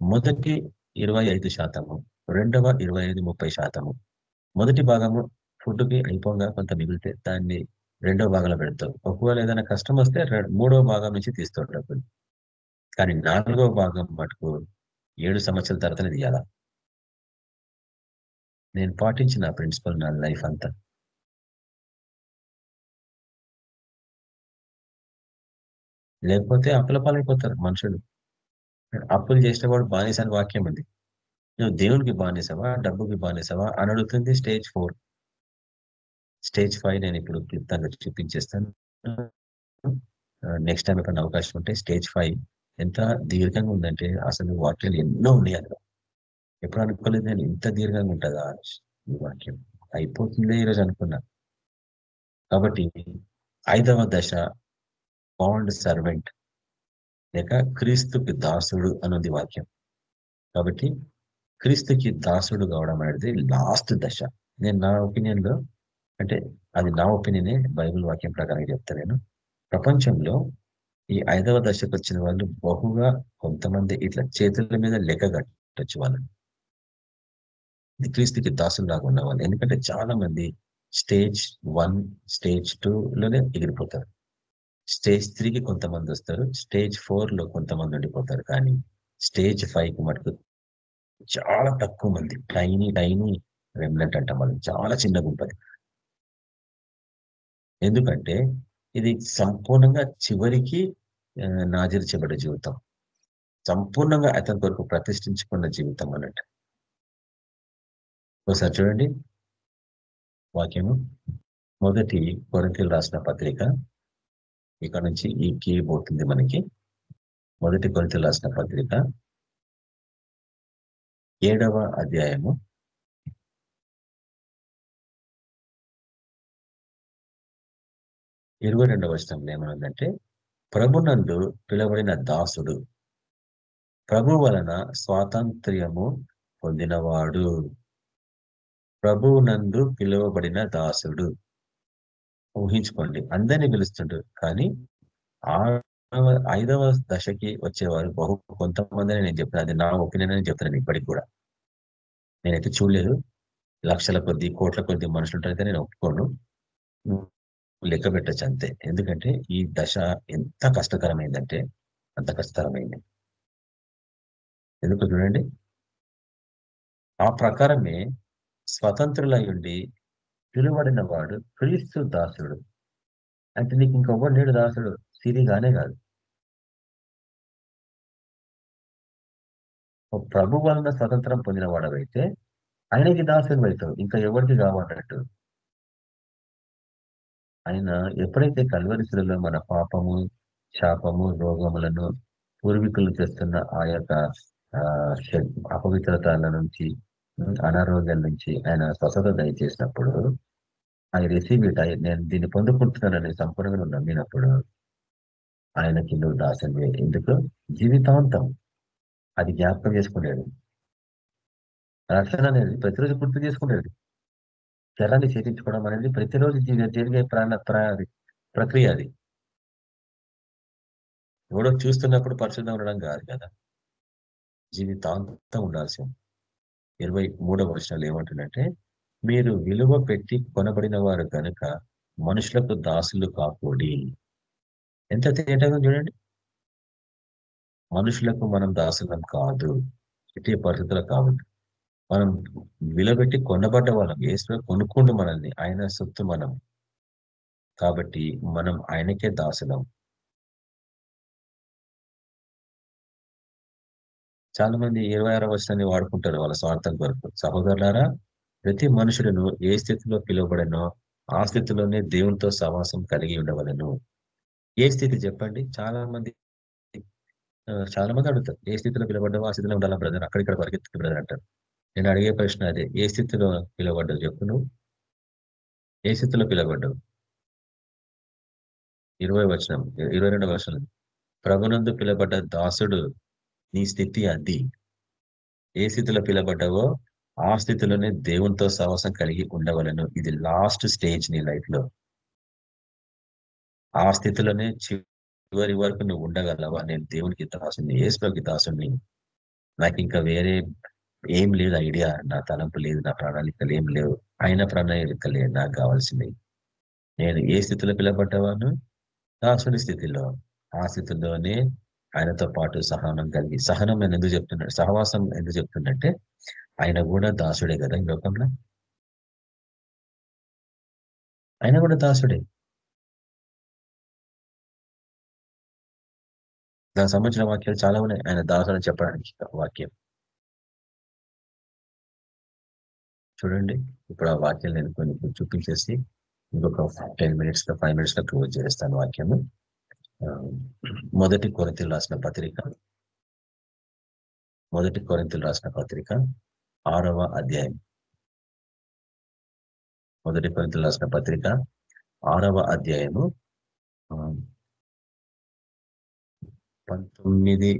మొదటి ఇరవై ఐదు శాతము రెండవ ఇరవై ఐదు ముప్పై శాతము. మొదటి భాగము ఫుడ్కి అయిపోగా కొంత మిగిలితే దాన్ని రెండవ భాగంలో పెడతావు ఒకవేళ ఏదైనా కష్టం వస్తే మూడవ భాగం నుంచి తీస్తాడు డబ్బులు. కానీ నాలుగవ భాగం మటుకు ఏడు సంవత్సరాల తర్వాతనే తీయాల? నేను పాటించిన ప్రిన్సిపల్ నా లైఫ్ అంతా. లేకపోతే అప్పుల పాలైపోతారు మనుషులు. అప్పులు చేసేవాడు బానిస అని వాక్యం ఉంది నువ్వు దేవునికి బానిసవా? డబ్బుకి బానిసవా? అని అడుగుతుంది స్టేజ్ ఫోర్. స్టేజ్ ఫైవ్ నేను ఇప్పుడు క్లుప్తంగా చూపించేస్తాను. నెక్స్ట్ టైం ఎక్కడ అవకాశం ఉంటే స్టేజ్ ఫైవ్ ఎంత దీర్ఘంగా ఉందంటే అసలు వాక్యాలు ఎన్నో ఉన్నాయి అందులో. ఎప్పుడు అనుకోలేదు నేను ఇంత దీర్ఘంగా ఉంటుందా? ఈ వాక్యం. అయిపోతుందే ఈరోజు అనుకున్నా. కాబట్టి ఐదవ దశ బాండ్ సర్వెంట్. లేక క్రీస్తుకి దాసుడు అన్నది వాక్యం. కాబట్టి క్రీస్తుకి దాసుడు కావడం అనేది లాస్ట్ దశ. నేను నా ఒపీనియన్లో అంటే అది నా ఒపీనియనే బైబిల్ వాక్యం ప్రకారం చెప్తా నేను. ప్రపంచంలో ఈ ఐదవ దశకు వచ్చిన వాళ్ళు బహుగా కొంతమంది ఇట్లా చేతుల మీద లెక్క కట్టచ్చు వాళ్ళని. ఇది క్రీస్తుకి దాసులు లాగా ఉన్న వాళ్ళు ఎందుకంటే చాలా మంది స్టేజ్ వన్ స్టేజ్ టూ లోనే ఎగిరిపోతారు. స్టేజ్ త్రీకి కొంతమంది వస్తారు స్టేజ్ ఫోర్లో కొంతమంది ఉండిపోతారు. కానీ స్టేజ్ ఫైవ్కి మటుకు చాలా తక్కువ మంది టైనీ టైనీ రెమినెంట్ అంటాం మనం చాలా చిన్న గుంపది ఎందుకంటే ఇది సంపూర్ణంగా చివరికి నాజరిచబడే జీవితం. సంపూర్ణంగా అతని కొరకు ప్రతిష్ఠించుకున్న జీవితం అన్నట్టు. ఒకసారి చూడండి. వాక్యము. మొదటి కొరంతీలు రాసిన పత్రిక ఇక్కడ నుంచి ఈ కీ పోతుంది మనకి. మొదటి కొరింతలు రాసిన పత్రిక. ఏడవ అధ్యాయము. ఇరవై రెండవ వచనంలో ఏమన్నదంటే ప్రభునందు పిలవడిన దాసుడు ప్రభు వలన స్వాతంత్ర్యము పొందినవాడు. ప్రభునందు పిలువబడిన దాసుడు. ఊహించుకోండి. అందరినీ పిలుస్తుంటారు. కానీ ఆరవ ఐదవ దశకి వచ్చేవారు బహు కొంతమందిని నేను చెప్తాను అది నా ఒపీనియన్ అని చెప్తాను ఇప్పటికి కూడా. నేనైతే చూడలేదు. లక్షల కొద్ది కోట్ల కొద్ది మనుషులు ఉంటారైతే నేను ఒప్పుకోను. లెక్క పెట్టచ్చు అంతే. ఎందుకంటే ఈ దశ ఎంత కష్టకరమైందంటే అంత కష్టతరమైంది. ఎందుకు చూడండి. ఆ ప్రకారమే స్వతంత్రులై ఉండి పిలువడిన వాడు క్రీస్తు దాసుడు. అంటే నీకు ఇంకొకటి నేడు దాసుడు? సిరిగానే కాదు. ప్రభు వలన స్వతంత్రం పొందిన వాడవైతే ఆయనకి దాసుడు అవుతావు ఇంకా ఎవరికి కావాలన్నట్టు ఆయన ఎప్పుడైతే కల్వరిశిలలో మన పాపము శాపము రోగములను పూర్వీకులు చేస్తున్న ఆ యొక్క అపవిత్రతల నుంచి అనారోగ్యాల నుంచి ఆయన స్వస్థత దయచేసినప్పుడు ఐ రిసీవ్ ఇట్ నేను దీన్ని పొందుకుంటున్నానని సంపూర్ణంగా నమ్మినప్పుడు ఆయనకి నువ్వు దాసనివే ఎందుకు? జీవితాంతం అది జ్ఞాపకం చేసుకునేది. రక్షణ అనేది ప్రతిరోజు గుర్తు చేసుకునేది. తెరాన్ని చేయించుకోవడం అనేది ప్రతిరోజు జరిగే ప్రాణ ప్రక్రియ అది. ఎవడో చూస్తున్నప్పుడు పరిశుద్ధం ఉండడం కాదు కదా. జీవితాంతం ఉండాల్సి ఇరవై మూడవ వర్షాలు ఏమంటుందంటే మీరు విలువ పెట్టి కొనబడిన వారు కనుక మనుషులకు దాసులు కాకూడి. ఎంత తేటగా చూడండి. మనుషులకు మనం దాసులం కాదు. ఎట్టి పరిస్థితులు కావద్దు. మనం విలబెట్టి కొనబడ్డ వాళ్ళం. ఏసు కొనుక్కుండు మనల్ని. ఆయన సొత్తు మనం. కాబట్టి మనం ఆయనకే దాసులం. చాలా మంది ఇరవై ఆరో వర్షాన్ని వాడుకుంటారు వాళ్ళ స్వార్థం కొరకు. సహోదరులారా ప్రతి మనుషులను ఏ స్థితిలో పిలువబడనో ఆ స్థితిలోనే దేవునితో సవాసం కలిగి ఉండవలను. ఏ స్థితి చెప్పండి? చాలా మంది చాలా మంది అడుగుతారు. ఏ స్థితిలో పిలవడ్డావు ఆ స్థితిలో ఉండాలా బ్రదర్? అక్కడిక్కడ పరిగెత్తి బ్రదర్ అంటారు. నేను అడిగే ప్రశ్న అదే. ఏ స్థితిలో పిలవడ్డావు చెప్పు నువ్వు. ఏ స్థితిలో పిలవడ్డావు ఇరవై వచనం ఇరవై రెండవ వచనం. ప్రభునందు పిలబడ్డ దాసుడు నీ స్థితి అది. ఏ స్థితిలో పిలబడ్డావో ఆ స్థితిలోనే దేవునితో సహవాసం కలిగి ఉండవలను. ఇది లాస్ట్ స్టేజ్ నీ లైఫ్లో. ఆ స్థితిలోనే చివరి వరకు నువ్వు ఉండగలవా? నేను దేవునికి దాసుని ఏసులోకి దాసుని. నాకు ఇంకా వేరే ఏం లేదు ఐడియా నా తలంపు లేదు నా ప్రణాళికలు ఏం లేవు. ఆయన ప్రణాళికలే నాకు కావాల్సింది నేను ఏ స్థితిలో పిలబడ్డవాను దాసుని స్థితిలో. ఆ స్థితిలోనే ఆయనతో పాటు సహనం కలిగి సహనం ఎందుకు చెప్తున్నాడు సహవాసం ఎందుకు చెప్తుండంటే ఆయన కూడా దాసుడే కదా ఈ లోకంలో? ఆయన కూడా దాసుడే. దానికి సంబంధించిన వాక్యాలు చాలా ఉన్నాయి. ఆయన దాసుడు చెప్పడానికి వాక్యం. చూడండి ఇప్పుడు ఆ వాక్యం నేను కొన్ని చూపించేసి ఇంకొక టెన్ మినిట్స్లో ఫైవ్ మినిట్స్లో క్లోజ్ చేస్తాను వాక్యము. మొదటి కొరింతలు రాసిన పత్రిక. మొదటి కొరింతలు రాసిన పత్రిక ఆరవ అధ్యాయం. మొదటి కొరింతలు రాసిన పత్రిక ఆరవ అధ్యాయము పంతొమ్మిది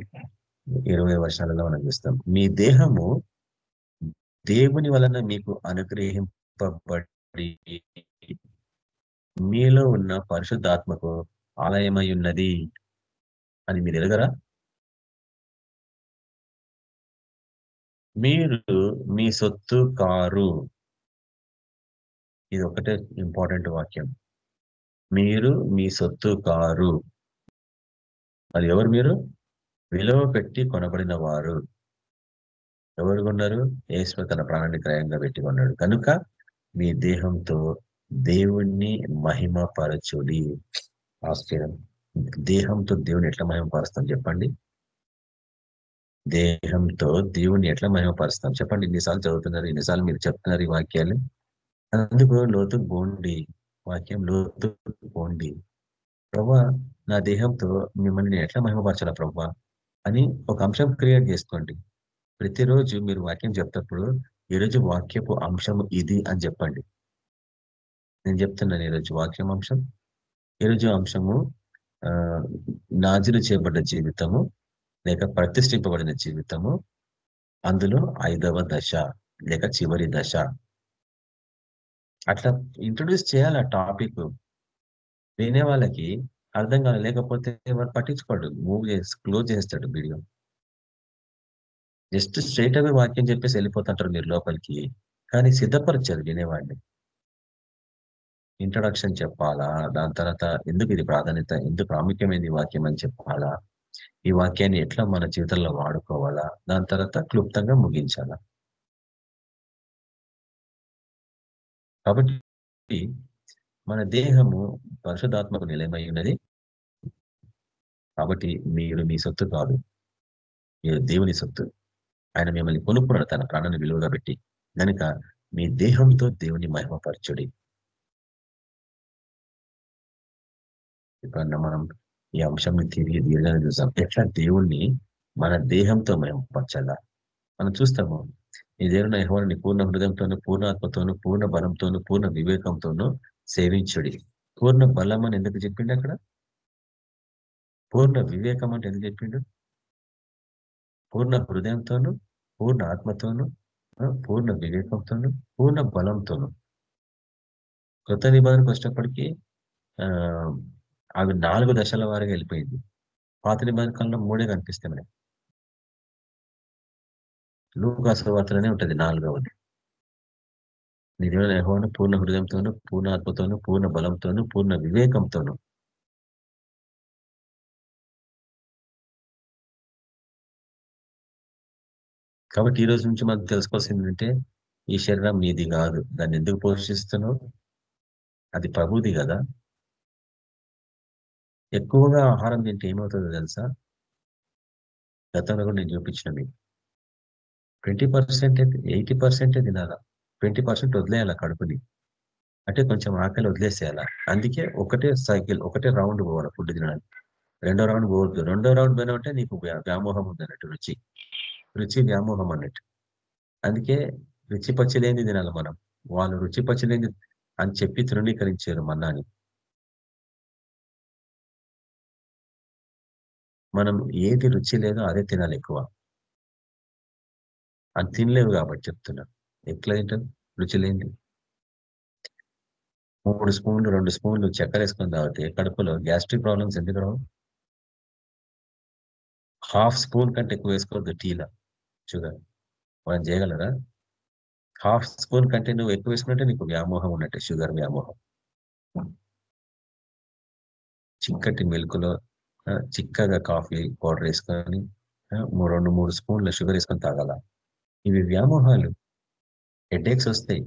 ఇరవై వర్షాలలో మనం చూస్తాం. మీ దేహము దేవుని వలన మీకు అనుగ్రహింపబడి మీలో ఉన్న పరిశుద్ధాత్మకు ఆలయమై ఉన్నది అని మీరు ఎరగరా? మీరు మీ సొత్తు కారు. ఇది ఒకటే ఇంపార్టెంట్ వాక్యం. మీరు మీ సొత్తు కారు. అది ఎవరు మీరు? విలువ పెట్టి కొనబడిన వారు. ఎవరు కొన్నారు? ఏసు తన ప్రాణాన్ని క్రయంగా పెట్టి కొన్నాడు. కనుక మీ దేహంతో దేవుణ్ణి మహిమపరచుడి. ఆశ్చర్యం దేహంతో దేవుని ఎట్లా మహిమపరుస్తాం చెప్పండి? దేహంతో దేవుని ఎట్లా మహిమపరుస్తాం చెప్పండి. ఇన్నిసార్లు చదువుతున్నారు ఇన్నిసార్లు మీరు చెప్తున్నారు ఈ వాక్యాలు? అందుకు లోతు బోండి వాక్యం లోతు బోండి ప్రభా నా దేహంతో మిమ్మల్ని నేను ఎట్లా మహిమపరచాలా ప్రభా? అని ఒక అంశం క్రియేట్ చేసుకోండి. ప్రతిరోజు మీరు వాక్యం చెప్తప్పుడు ఈరోజు వాక్యపు అంశం ఇది అని చెప్పండి. నేను చెప్తున్నాను ఈరోజు వాక్యం అంశం. ఈరోజు అంశము నాజీలు చేయబడ్డ జీవితము లేక ప్రతిష్ఠింపబడిన జీవితము అందులో ఐదవ దశ లేక చివరి దశ. అట్లా ఇంట్రొడ్యూస్ చేయాలి ఆ టాపిక్ వినే వాళ్ళకి అర్థం కాదు లేకపోతే ఎవరు పట్టించుకోడు. మూవ్ చేసి క్లోజ్ చేస్తాడు వీడియో. జస్ట్ స్ట్రైట్ అవే వాక్యం చెప్పేసి వెళ్ళిపోతుంటారు మీరు లోపలికి. కానీ సిద్ధపరచారు వినేవాడిని. ఇంట్రడక్షన్ చెప్పాలా? దాని తర్వాత ఎందుకు ఇది ప్రాధాన్యత? ఎందుకు ప్రాముఖ్యమైనది ఈ వాక్యం అని చెప్పాలా? ఈ వాక్యాన్ని ఎట్లా మన జీవితంలో వాడుకోవాలా? దాని తర్వాత క్లుప్తంగా ముగించాలా? కాబట్టి మన దేహము పరిశుధాత్మకు నిలయమై ఉన్నది. కాబట్టి మీరు మీ సొత్తు కాదు. మీరు దేవుని సొత్తు. ఆయన మిమ్మల్ని కొనుక్కున్నాడు తన ప్రాణాన్ని విలువగా పెట్టి. కనుక మీ దేహంతో దేవుని మహిమపరచుడి. ఇప్పుడు మనం ఈ అంశం తిరిగి దీర్ఘంగా చూసాం ఎట్లా దేవుణ్ణి మన దేహంతో మేము మహిమపరచాలా మనం చూస్తాము ఈ దేవుని యహోవాని పూర్ణ హృదయంతోనూ పూర్ణ ఆత్మతోనూ పూర్ణ బలంతోనూ పూర్ణ వివేకంతోనూ సేవించుడి. పూర్ణ బలం అని ఎందుకు చెప్పిండు అక్కడ? పూర్ణ వివేకం అంటే ఎందుకు చెప్పిండు? పూర్ణ హృదయంతోనూ పూర్ణ ఆత్మతోనూ పూర్ణ వివేకంతోనూ పూర్ణ బలంతోనూ. కొత్త నిబంధనకు వచ్చినప్పటికీ ఆ అవి నాలుగు దశల వారిగా వెళ్ళిపోయింది. పాత నిబంధకంలో కాలంలో మూడే కనిపిస్తాయి మనకి. లూకాసు ఉంటుంది ఉంటది నాలుగవది. నిజమైన యహోను పూర్ణ హృదయంతోనూ పూర్ణ ఆత్మతోనూ పూర్ణ బలంతోనూ పూర్ణ వివేకంతోనూ. కాబట్టి ఈ రోజు నుంచి మనం తెలుసుకోవాల్సింది ఏంటంటే ఈ శరీరం నీది కాదు. దాన్ని ఎందుకు పోషిస్తున్నావు? అది ప్రభుది కదా. ఎక్కువగా ఆహారం తింటే ఏమవుతుందో తెలుసా? గతంలో కూడా నేను చూపించిన మీకు. ట్వంటీ పర్సెంట్ ఎయిటీ పర్సెంటే తినాలా? ట్వంటీ పర్సెంట్ వదిలేయాల కడుపుని? అంటే కొంచెం ఆకలి వదిలేసేయాల? అందుకే ఒకటే సైకిల్ ఒకటే రౌండ్ పోవాలి ఫుడ్ తినడానికి. రెండో రౌండ్ పోవద్దు. రెండో రౌండ్ పోయినామంటే నీకు వ్యామోహం ఉంది అన్నట్టు రుచి. రుచి వ్యామోహం అన్నట్టు. అందుకే రుచి పచ్చి తినాలి మనం? వాళ్ళు రుచి పచ్చి అని చెప్పి తృణీకరించారు మన్నాని. మనం ఏది రుచి లేదో అదే తినాలి ఎక్కువ. అది తినలేవు కాబట్టి చెప్తున్నా. ఎట్లా తింటాం రుచి లేని మూడు స్పూన్లు రెండు స్పూన్లు చక్కెర వేసుకొని తాగితే కడుపులో గ్యాస్ట్రిక్ ప్రాబ్లమ్స్ ఎందుకు రావు? హాఫ్ స్పూన్ కంటే ఎక్కువ వేసుకోవద్దు టీలో. షుగర్. మనం చేయగలరా? హాఫ్ స్పూన్ కంటే నువ్వు ఎక్కువ వేసుకుంటే నీకు వ్యామోహం ఉన్నట్టే షుగర్ వ్యామోహం. చిక్కటి మిల్క్లో చిక్కగా కాఫీ పౌడర్ వేసుకొని రెండు మూడు స్పూన్ల షుగర్ వేసుకొని తాగాల. ఇవి వ్యామోహాలు. హెడేక్స్ వస్తాయి.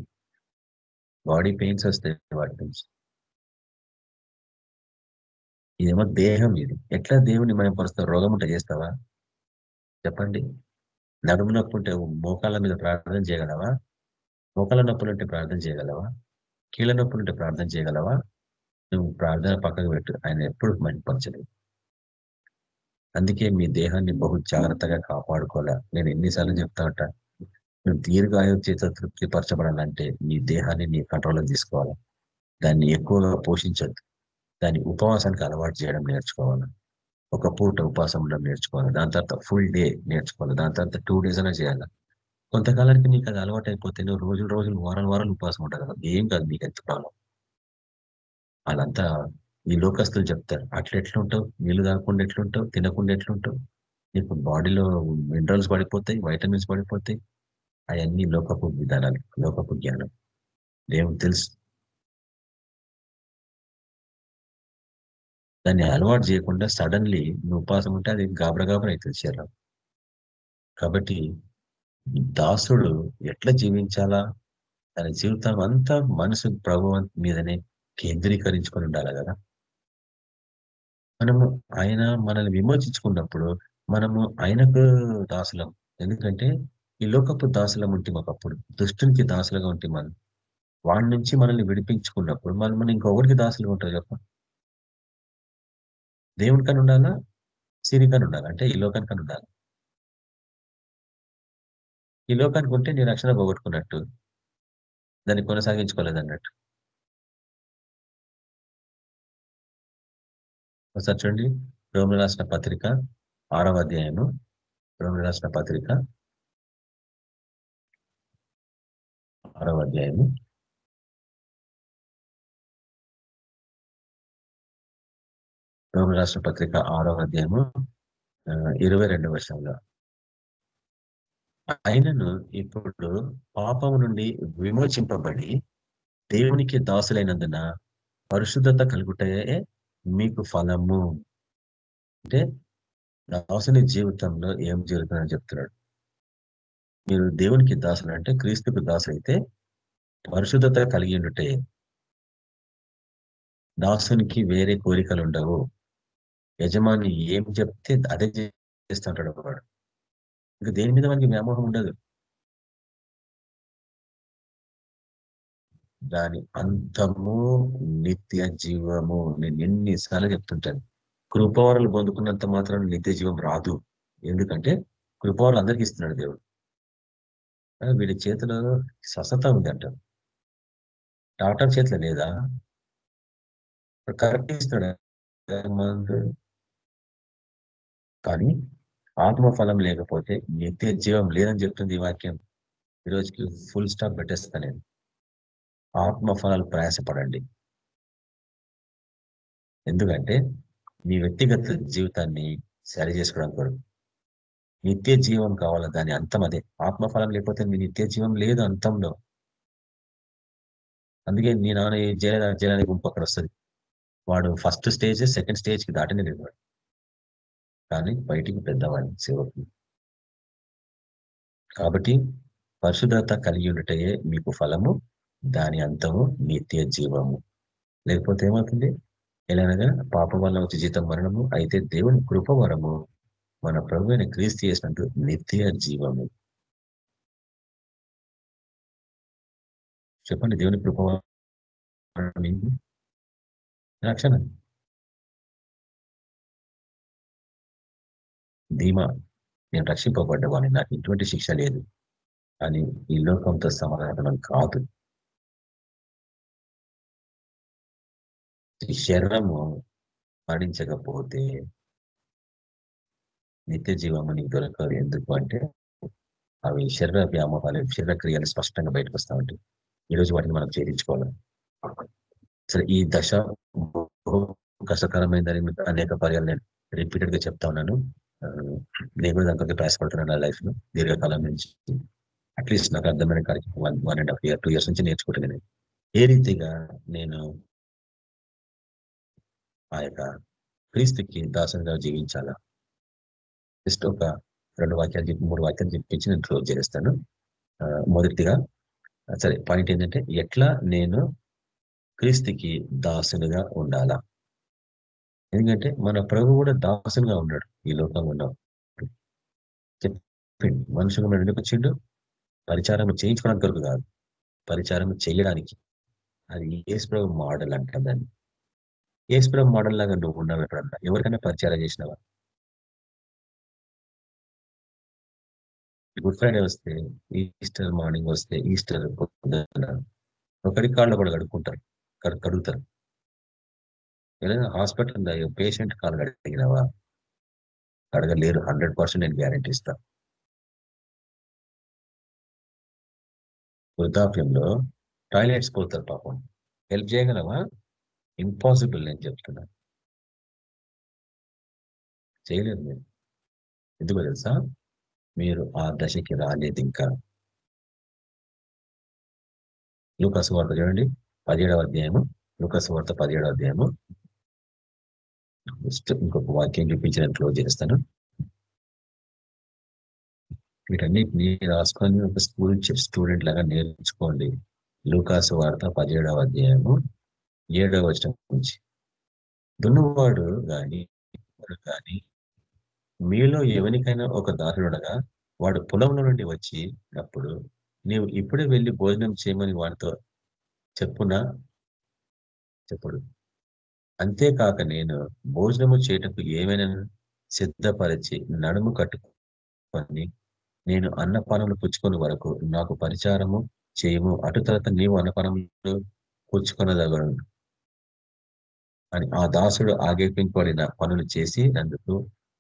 బాడీ పెయిన్స్ వస్తాయి వాటి నుంచి. ఇదేమో దేహం ఇది. ఎట్లా దేవుని మనం పరుస్తావు రోగం ఉంటే చేస్తావా? చెప్పండి. నడుము నొప్పి ఉంటే మోకాళ్ళ మీద ప్రార్థన చేయగలవా? మోకాళ్ళ నొప్పులు ఉంటే ప్రార్థన చేయగలవా? కీళ్ళ నొప్పులు ఉంటే ప్రార్థన చేయగలవా? నువ్వు ప్రార్థన పక్కకు పెట్టు. ఆయన ఎప్పుడు మంచిపరచలేదు అందుకే మీ దేహాన్ని బహు జాగ్రత్తగా కాపాడుకోవాలా. నేను ఎన్నిసార్లు చెప్తా ఉంటా నువ్వు దీర్ఘాయు చేత తృప్తి పరచబడాలంటే నీ దేహాన్ని నీ కంట్రోల్లో తీసుకోవాలి. దాన్ని ఎక్కువగా పోషించద్దు. దాన్ని ఉపవాసానికి అలవాటు చేయడం నేర్చుకోవాలి. ఒక పూట ఉపవాసం ఉండడం నేర్చుకోవాలి. దాని తర్వాత ఫుల్ డే నేర్చుకోవాలి. దాని తర్వాత టూ డేస్ అయినా చేయాలి. కొంతకాలానికి నీకు అది అలవాటు అయిపోతే నువ్వు రోజులు రోజులు వారాలు వారాలు ఉపవాసం ఉంటారు కదా. ఏం కాదు నీకు ఎంత ప్రాబ్లం. వాళ్ళంతా ఈ లోకస్తులు చెప్తారు అట్లా ఎట్లుంటావు? నీళ్ళు తాగకుండా ఎట్లుంటావు? తినకుండా ఎట్లుంటావు? నీకు బాడీలో మినరల్స్ పడిపోతాయి వైటమిన్స్ పడిపోతాయి. అవన్నీ లోకపు విధానాలు లోకపు జ్ఞానం. దేవుడు తెలుసు. దాన్ని అలవాటు చేయకుండా సడన్లీ నువ్వు ఉపాసం ఉంటే అది గాబర గాబర అవుతుంది శరీరం. కాబట్టి దాసుడు ఎట్లా జీవించాలా? తన జీవితం అంతా మనసు ప్రభు మీదనే కేంద్రీకరించుకొని ఉండాలి కదా. మనము ఆయన మనల్ని విమోచించుకున్నప్పుడు మనము ఆయనకు దాసులం. ఎందుకంటే ఈ లోకపు దాసులం ఉంటే ఒకప్పుడు దుష్టునికి దాసులుగా ఉంటే మనం. వాడి నుంచి మనల్ని విడిపించుకున్నప్పుడు మనం మనం ఇంకొకరికి దాసులుగా ఉంటారు చెప్ప. దేవుని కని ఉండాలా? సిరికని ఉండాలి? అంటే ఈ లోకానికి ఉండాలి? ఈ లోకానికి ఉంటే నీ రక్షణ పోగొట్టుకున్నట్టు దాన్ని కొనసాగించుకోలేదు అన్నట్టు ఒకసారి చూడండి. రోమిల రాసిన పత్రిక ఆరవ అధ్యాయము. రోమిల రాసిన పత్రిక ఆరవ అధ్యాయము. రోమిల రాసిన పత్రిక ఆరవ అధ్యాయము ఇరవై రెండవ వర్షంలో ఆయనను ఇప్పుడు పాపము నుండి విమోచింపబడి దేవునికి దాసులైనందున పరిశుద్ధత కలుగుటే మీకు ఫలము అంటే దాసుని జీవితంలో ఏం జరుగుతుందని చెప్తున్నాడు. మీరు దేవునికి దాసులు అంటే క్రీస్తుకు దాసు అయితే పరిశుద్ధత కలిగి ఉంటే దాసునికి వేరే కోరికలు ఉండవు. యజమాని ఏం చెప్తే అదే చేస్తుంటాడు వాడు. ఇంకా దేని మీద మనకి వ్యామోహం ఉండదు. దాని అంతము నిత్య జీవము నేను ఎన్నిసార్లు చెప్తుంటాను కృపవరాలు పొందుకున్నంత మాత్రం నిత్య జీవం రాదు. ఎందుకంటే కృపవరాలు అందరికి ఇస్తున్నాడు దేవుడు. వీడి చేతిలో స్వస్థత ఉంది అంటారు డాక్టర్ చేతిలో లేదా? కరెక్ట్ ఇస్తున్నాడు. కానీ ఆత్మఫలం లేకపోతే నిత్య జీవం లేదని చెప్తుంది ఈ వాక్యం. ఈరోజుకి ఫుల్ స్టాప్ పెట్టేస్తా నేను. ఆత్మఫలాలు ప్రయాసపడండి. ఎందుకంటే మీ వ్యక్తిగత జీవితాన్ని సరి చేసుకోవడం కొరకు. నిత్య జీవం కావాలా దాని అంతం అదే. ఆత్మఫలం లేకపోతే మీ నిత్య జీవం లేదు అంతంలో. అందుకే నీ నాన్న జైలు జైలు గుంపు అక్కడ వస్తుంది. వాడు ఫస్ట్ స్టేజ్ సెకండ్ స్టేజ్కి దాటనే లేదు వాడు కానీ బయటికి పెద్దవాడిని సేవకు కాబట్టి పరిశుద్ధత కలిగి ఉండటయే మీకు ఫలము. దాని అంతము నిత్య జీవము. లేకపోతే ఏమవుతుంది? ఎలానగా పాపం వల్ల వచ్చే జీతం మరణము అయితే దేవుని కృపవరము మన ప్రభు అయిన క్రీస్తు చేసినట్టు నిత్య జీవము. చెప్పండి దేవుని కృపవరం రక్షణ. ధీమా నేను రక్షింపబడ్డవాని నాకు ఎటువంటి శిక్ష లేదు. అని ఈ లోకంతో సమాధానం కాదు. ఈ శరీరము మరణించకపోతే నిత్య జీవము నీకు దొరకదు. ఎందుకు అంటే అవి శరీర వ్యామోహాలు శరీర క్రియలు స్పష్టంగా బయటకు వస్తూ ఉంటాయి. ఈరోజు వాటిని మనం ఛేదించుకోవాలి. సరే ఈ దశ కష్టకరమైందని అనేక పర్యాలు నేను రిపీటెడ్గా చెప్తా ఉన్నాను. నేను కూడా దానికి ప్రయాసపడుతున్నాను నా లైఫ్లో దీర్ఘకాలం నుంచి. అట్లీస్ట్ నాకు అర్థమైన కార్యక్రమం one one and half year two years నుంచి నేర్చుకుంటున్నాను. ఏ రీతిగా నేను ఆ యొక్క క్రీస్తుకి దాసంగా జీవించాలా? జస్ట్ ఒక రెండు వాక్యాలు చెప్పి మూడు వాక్యాలు చెప్పించి నేను క్లోజ్ చేస్తాను. మొదటిగా సరే పాయింట్ ఏంటంటే ఎట్లా నేను క్రీస్తుకి దాసునిగా ఉండాలా? ఎందుకంటే మన ప్రభు కూడా దాసునిగా ఉన్నాడు ఈ లోకంలో ఉన్నాడు. చెప్పిండు మనుషులు మనం ఎందుకు వచ్చిండు పరిచారం చేయించుకోవడానికి కొరకు కాదు పరిచారం చేయడానికి. అది ఏసు ప్రభు మోడల్ అంట దాన్ని. ఏసు మోడల్ లాగా నువ్వు ఉన్నావు ఎప్పుడన్నా? ఎవరికైనా పరిచయం చేసినావా? గుడ్ ఫ్రైడే వస్తే ఈస్టర్ మార్నింగ్ వస్తే ఈస్టర్ ఒకరి కాళ్ళు కూడా కడుక్కుంటారు. కడుగుతారు. ఏదైనా హాస్పిటల్ ఉందా? పేషెంట్ కాల్ కడిగినావా అడగలేరు. హండ్రెడ్ పర్సెంట్ నేను గ్యారంటీ ఇస్తా. వృద్ధాప్యంలో టాయిలెట్స్ పోతారు పాపం. హెల్ప్ చేయగలవా? ఇంపాసిబుల్ నేను చెప్తున్నా. చేయలేదు మీరు ఎందుకు తెలుసా? మీరు ఆ దశకి రాలేదు ఇంకా. లూకాసు వార్త చూడండి. పదిహేడవ అధ్యాయము. లూకాసు వార్త పదిహేడవ అధ్యాయము. ఇంకొక వాక్యం చూపించిన క్లోజ్ చేస్తాను. వీటన్నిటిని రాసుకొని ఒక స్కూల్ స్టూడెంట్ లాగా నేర్చుకోండి. లూకాసు వార్త పదిహేడవ అధ్యాయము. ఏడవ వచనం నుంచి. దున్నువాడు గాని కానీ మీలో ఎవరికైనా ఒక దారుడుగా వాడు పొలంలో నుండి వచ్చినప్పుడు నీవు ఇప్పుడే వెళ్ళి భోజనం చేయమని వాడితో చెప్పునా? చెప్పుడు. అంతేకాక నేను భోజనము చేయటకు ఏమైనా సిద్ధపరిచి నడుము కట్టుకొని నేను అన్నపానములు పుచ్చుకొని వరకు నాకు పరిచారము చేయము. అటు తర్వాత నీవు అన్నపానములు పుచ్చుకొనదగను. అని ఆ దాసుడు ఆగేపింపబడిన పనులు చేసి అందుకు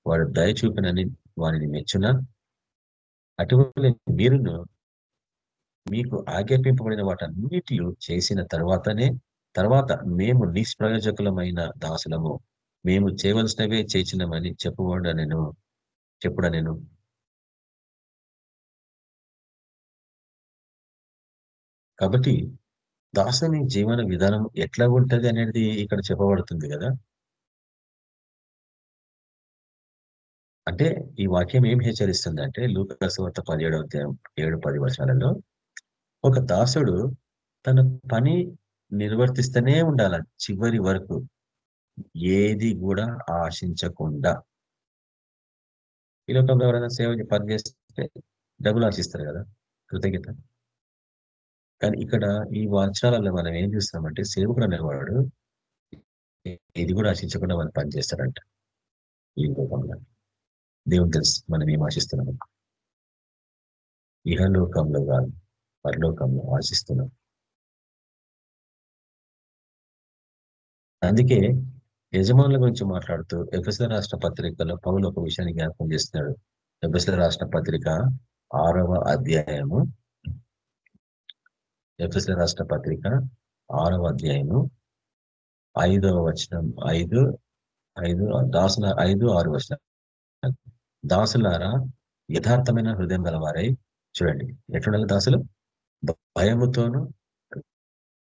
వాడు దయ చూపినని వారిని మెచ్చున. అటువంటి మీరును మీకు ఆజ్ఞాపింపబడిన వాటన్నిటిలో చేసిన తర్వాతనే తర్వాత మేము నిష్ప్రయోజకులమైన దాసులము. మేము చేయవలసినవే చేసినామని చెప్పుకోండి నేను చెప్పుడా నేను కాబట్టి దాసుని జీవన విధానం ఎట్లా ఉంటది అనేది ఇక్కడ చెప్పబడుతుంది కదా. అంటే ఈ వాక్యం ఏం హెచ్చరిస్తుంది అంటే లూకసువార్త పదిహేడవ అధ్యాయం ఏడు పది వర్షాలలో ఒక దాసుడు తన పని నిర్వర్తిస్తూనే ఉండాల చివరి వరకు ఏది కూడా ఆశించకుండా. ఈ లోకంలో ఎవరైనా సేవ పనిచేస్తే డబ్బులు ఆశిస్తారు కదా కృతజ్ఞత. కానీ ఇక్కడ ఈ వాచనాలలో మనం ఏం చూస్తామంటే సేవకుడు అనేవాడు ఇది కూడా ఆశించకుండా మనం పనిచేస్తాడంట ఈ లోకంలో దేవుని తెలుసు మనం ఏం ఆశిస్తున్నాం ఇహలోకంలో కాదు పరలోకంలో ఆశిస్తున్నాం. అందుకే యజమానుల గురించి మాట్లాడుతూ ఎఫ్ఎస్ల రాష్ట్ర పత్రికలో పౌలు ఒక విషయాన్ని జ్ఞాపకం చేస్తున్నాడు. ఎఫ్ఎస్ల రాష్ట్ర పత్రిక ఆరవ అధ్యాయము ఎఫ్ఎస్ల రాష్ట్ర పత్రిక ఆరవ అధ్యాయము ఐదవ వచనం ఐదు ఐదు దాసుల ఐదు ఆరు వచనం దాసులారా యథార్థమైన హృదయం గలవారై చూడండి. ఎట్లుండాలి దాసులు? భయముతోను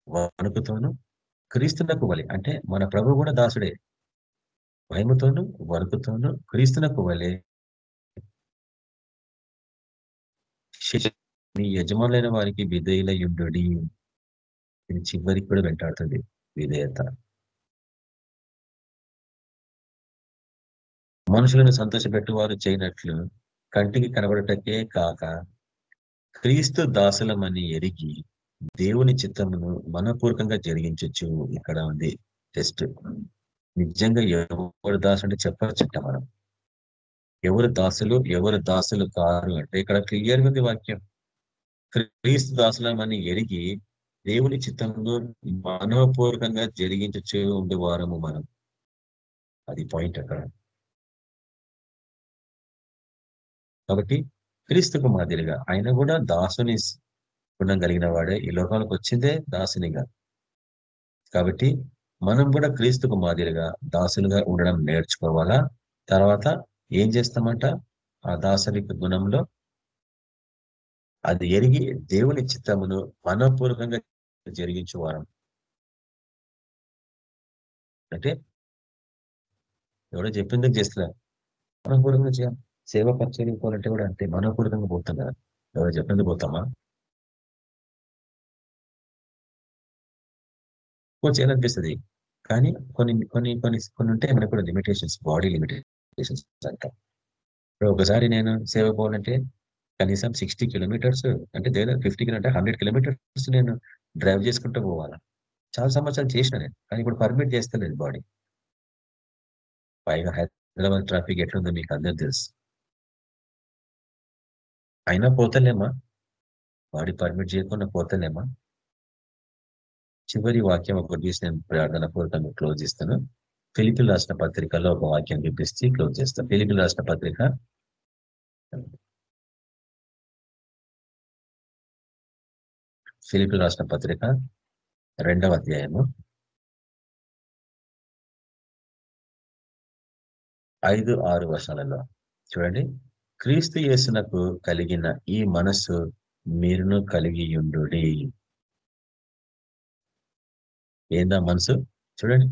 వణుకుతోను క్రీస్తునకు వలి అంటే మన ప్రభు కూడా దాసుడే. భయముతోను వణుకుతోను క్రీస్తునకు వలే మీ యజమానులైన వారికి విధేయులయుండు ఇది చివరికి కూడా వెంటాడుతుంది విధేయత. మనుషులను సంతోషపెట్టు వారు చేయనట్లు కంటికి కనబడటకే కాక క్రీస్తు దాసులమని ఎరిగి దేవుని చిత్తమును మనపూర్వకంగా జరిగించచ్చు ఇక్కడ ఉంది టెస్ట్ నిజంగా ఎవరు దాసు అంటే చెప్పచ్చట మనం. ఎవరు దాసులు ఎవరు దాసులు కారు అంటే ఇక్కడ క్లియర్గా ఉంది వాక్యం. క్రీస్తు దాసులమని ఎరిగి దేవుని చిత్తంలో మానవపూర్వకంగా జరిగించచ్చు ఉండేవారము మనం. అది పాయింట్ అక్కడ. కాబట్టి క్రీస్తుకు మాదిరిగా ఆయన కూడా దాసుని గుణం కలిగిన వాడే. ఈ లోకానికి వచ్చిందే దాసునిగా. కాబట్టి మనం కూడా క్రీస్తుకు మాదిరిగా దాసులుగా ఉండడం నేర్చుకోవాలా? తర్వాత ఏం చేస్తామంట? ఆ దాసరిక గుణంలో అది ఎరిగి దేవుని చిత్తమును మనపూర్వకంగా జరిగించేవారం. అంటే ఎవడో చెప్పిందే చేస్తున్నారు మనపూర్వకంగా చేయాలి సేవ పరిచయం పోవాలంటే కూడా అంతే మనపూర్వకంగా పోతాం కదా. ఎవరో చెప్పింది పోతామా? చేయాలనిపిస్తుంది కానీ కొన్ని కొన్ని కొన్ని కొన్ని ఉంటాయి మనకు కూడా లిమిటేషన్స్ బాడీ లిమిటేషన్స్ అంట. ఒకసారి నేను సేవ పోవాలంటే కనీసం సిక్స్టీ కిలోమీటర్స్ అంటే దగ్గర ఫిఫ్టీ అంటే హండ్రెడ్ కిలోమీటర్స్ నేను డ్రైవ్ చేసుకుంటూ పోవాలా? చాలా సంవత్సరాలు చేసిన నేను కానీ ఇప్పుడు పర్మిట్ చేస్తలేదు బాడీ. పైగా హైదరాబాద్ ట్రాఫిక్ ఎట్లుందో మీకు అందరు తెలుసు. అయినా పోతలేమా? బాడీ పర్మిట్ చేయకుండా పోతలేమా? చివరి వాక్యం ఒకటి చూసి నేను ప్రార్థన పూర్వకంగా క్లోజ్ చేస్తాను. ఫిలిపిల్ రాసిన పత్రికలో ఒక వాక్యం చూపిస్తే క్లోజ్ చేస్తాను. ఫిలిపిల్ రాసిన పత్రిక ఫిలిపిల్ రాసిన పత్రిక రెండవ అధ్యాయము. ఐదు ఆరు వర్షాలలో చూడండి. క్రీస్తు యేసునకు కలిగిన ఈ మనస్సు మీరును కలిగి ఉండు ఏందా మనసు చూడండి.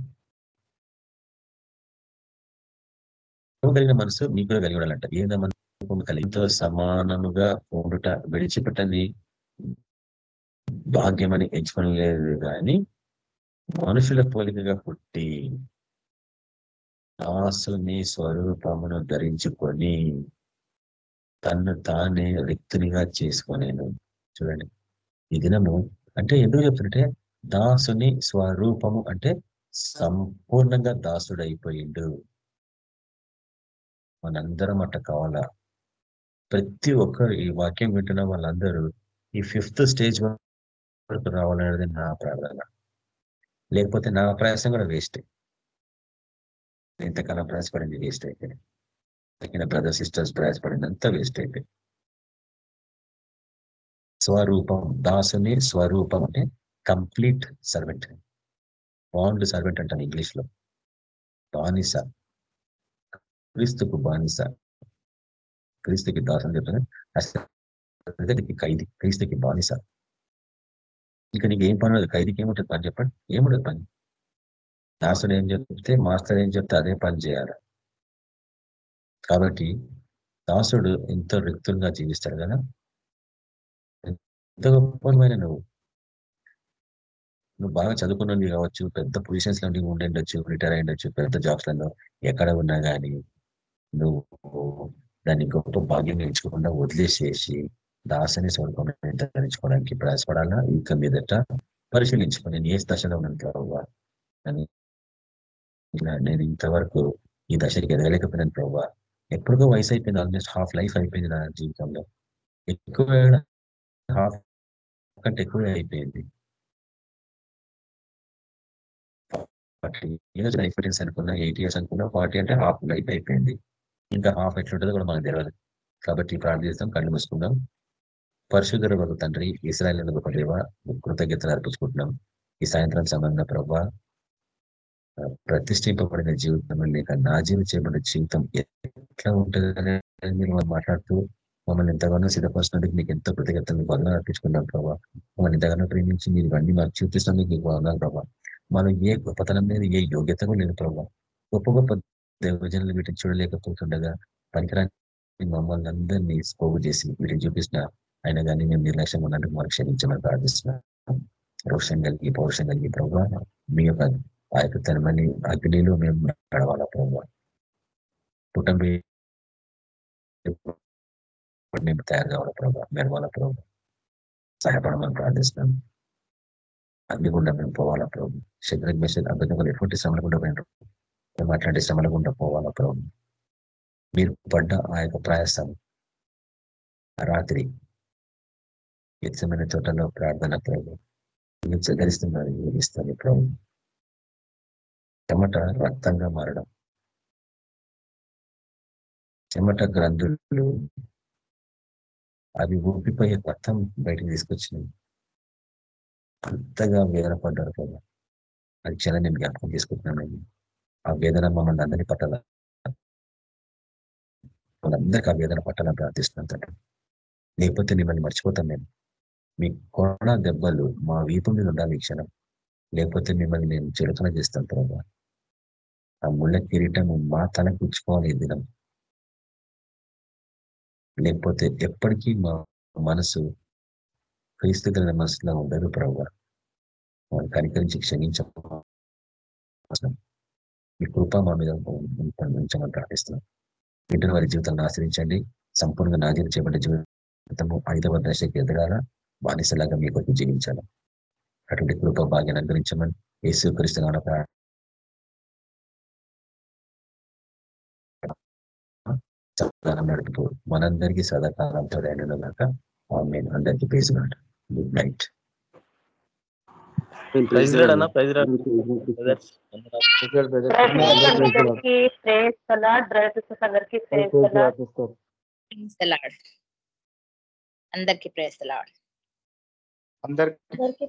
కలిగిన మనసు మీకు కూడా కలిగి ఉండాలంట. ఏందా మనసు కలిగితో సమానముగా ఉండుట విడిచిపెట్టని భాగ్యమని ఎంచుకోలేదు కానీ మనుషుల పోలికగా పుట్టి దాసుని స్వరూపమును ధరించుకొని తన్ను తానే రిక్తునిగా చేసుకొనేను. చూడండి. ఈ దినము అంటే ఎందుకు చెప్తుంటే దాసుని స్వరూపము అంటే సంపూర్ణంగా దాసుడైపోయిండు. మనందరం అట్ట కావాలా. ప్రతి ఒక్కరు ఈ వాక్యం వింటున్న వాళ్ళందరూ ఈ ఫిఫ్త్ స్టేజ్ వరకు రావాలనేది నా ప్రార్థన. లేకపోతే నా ప్రయాసం కూడా వేస్ట్ ఎంతకాలం ప్రయాసపడింది వేస్ట్ అయిపోయింది తగిన బ్రదర్ సిస్టర్స్ ప్రయాసపడింది అంతా వేస్ట్ అయిపోయింది స్వరూపం దాసుని స్వరూపం అంటే కంప్లీట్ సర్వెంట్ బాండ్ సర్వెంట్ అంటాను ఇంగ్లీష్లో బానిస. క్రీస్తుకు బానిస. క్రీస్తుకి దాసం చెప్తాను అసలు ఖైదీ క్రీస్తుకి బానిస. ఇక నీకు ఏం పని ఖైదీకి ఏముంటుంది పని చెప్పండి. ఏముండదు పని. దాసుడు ఏం చెప్తే మాస్టర్ ఏం చెప్తే అదే పని చేయాలి. కాబట్టి దాసుడు ఎంతో రిక్తులుగా జీవిస్తాడు కదా? ఎంత గొప్పమైన నువ్వు. నువ్వు బాగా చదువుకున్నవి కావచ్చు పెద్ద పొజిషన్స్లో నీవు ఉండొచ్చు రిటైర్ అయ్యొచ్చు పెద్ద జాబ్స్లలో ఎక్కడ ఉన్నా కానీ నువ్వు దాన్ని గొప్ప భాగ్యం ఎంచుకోకుండా వదిలేసేసి దాసని స్వరూపం ధరించుకోవడానికి ప్రయాసపడాలా? ఇంకా మీదట పరిశీలించుకొని నేను ఏ దశలో ఉన్నాను ప్రభావ అని ఇలా నేను ఇంతవరకు ఈ దశకి ఎదగలేకపోయినాను ప్రభావ ఎప్పుడుగా వయసు అయిపోయింది ఆల్మోస్ట్ హాఫ్ లైఫ్ అయిపోయింది నా జీవితంలో. ఎక్కువ హాఫ్ కంటే ఎక్కువ అయిపోయింది. ఫార్టీ ఇయర్స్ లైఫ్ ఎక్స్పీరియన్స్ అనుకున్నా ఎయిట్ ఇయర్స్ అనుకున్నా ఫార్టీ అంటే హాఫ్ లైఫ్ అయిపోయింది. ఇంకా హాఫ్ ఎట్లుంటుందో కూడా మనకు తెలియదు కాబట్టి ప్రార్థిస్తాం కళ్ళు మూసుకుందాం. పరిశుద్ధుల ఒక తండ్రి ఇస్రాయల్ ఒక దేవ కృతజ్ఞతలు అర్పించుకుంటున్నాం. ఈ సాయంత్రం సమయంలో ప్రభావ ప్రతిష్ఠింపబడిన జీవితం లేక నాజీలు చేయబడిన జీవితం ఎట్లా ఉంటుందని మీరు మాట్లాడుతూ మమ్మల్ని ఎంతగానో సిద్ధపరిచినందుకు మీకు ఎంతో కృతజ్ఞతలు వందలు అర్పించుకున్నాం ప్రభావ మమ్మల్ని ఎంతగానో ప్రేమించి మీరు ఇవన్నీ మాకు చూపిస్తున్నందుకు మీకు వందలు ప్రభావ మనం ఏ గొప్పతనం లేదు ఏ యోగ్యత కూడా లేదు ప్రభావ గొప్ప గొప్ప దైవజనులు వీటిని చూడలేకపోతుండగా పనికిరాని మమ్మల్ని అందరినీ పోగు చేసి వీటిని చూపిస్తున్నారు అయినా కానీ మేము నిర్లక్ష్యం ఉన్నట్టు మనకు క్షమించమని ప్రార్థిస్తున్నాం. రోషం కలిగి పౌరుషం కలిగి ప్రభావ మీ యొక్క ఆ యొక్క తనమని అగ్నిలో మేము నడవాలా ప్రభావ కుటుంబ మేము తయారు కావాలా ప్రభావ మెరవాలా ప్రభావ సహాయపడమని ప్రార్థిస్తున్నాం. అగ్ని గుండా మేము పోవాలా ప్రభు. శత్రుఘ్ మెసేజ్ ఎటువంటి శ్రమలు గుండా పోయినారు. మేము అట్లాంటి శ్రమల గుండా పోవాలా ప్రభు. మీరు పడ్డ ఆ యొక్క ప్రయాసం రాత్రి నిత్యమైన చోటలో ప్రార్థన ప్రభు. మీరు చదరిస్తున్నారు ప్రభు. చెమట రక్తంగా మారడం. చెమట గ్రంథులు అవి ఊపిపోయే రక్తం బయటకు తీసుకొచ్చినాయి. అంతగా వేదన పడ్డారు కదా అది చాలా నేను జ్ఞాపకం తీసుకుంటున్నాను ఆ వేదన మమ్మల్ని అందరినీ పట్టాల? మనందరికీ ఆ వేదన పట్టాలని ప్రార్థిస్తున్నాను తండ్రి. లేకపోతే మిమ్మల్ని మర్చిపోతాం నేను. మీ కొరణ దెబ్బలు మా వీపు మీద ఉండాలి క్షణం. లేకపోతే మిమ్మల్ని నేను చిలుకన చేస్తాం ప్రభావ ఆ ముళ్ళ కిరీటం మా తలకు ఉంచుకోవాలి దినం. లేకపోతే ఎప్పటికీ మా మనసు క్రీస్తుగల మనసులో ఉండదు ప్రభావ కనికరించి క్షమించ మీ కృప మా మీద ఉంచమని ప్రార్థిస్తున్నాం. ఇంటర్ వారి జీవితాలను ఆశ్రయించండి. సంపూర్ణంగా నాజీలు చేయబడ్డ జీవితము ఐదవ దశకి ఎదగాల బానిసలాగా మీ కొరకు జీవించాలి అటువంటి కృప భాగ్యాన్ని అనుగ్రహించమని యేసు క్రీస్తు నడుపుతూ మనందరికీ సదాకాలంతో అయిన దాకా అందరికీ పేసినాడు గుడ్ నైట్ ప్రైజ్ రాడ్ అన్న ప్రైజ్ రాడ్ బ్రదర్స్ అందరికీ ప్రేస్ సలాడ్ బ్రదర్స్ అందరికీ ప్రేస్ अंदर के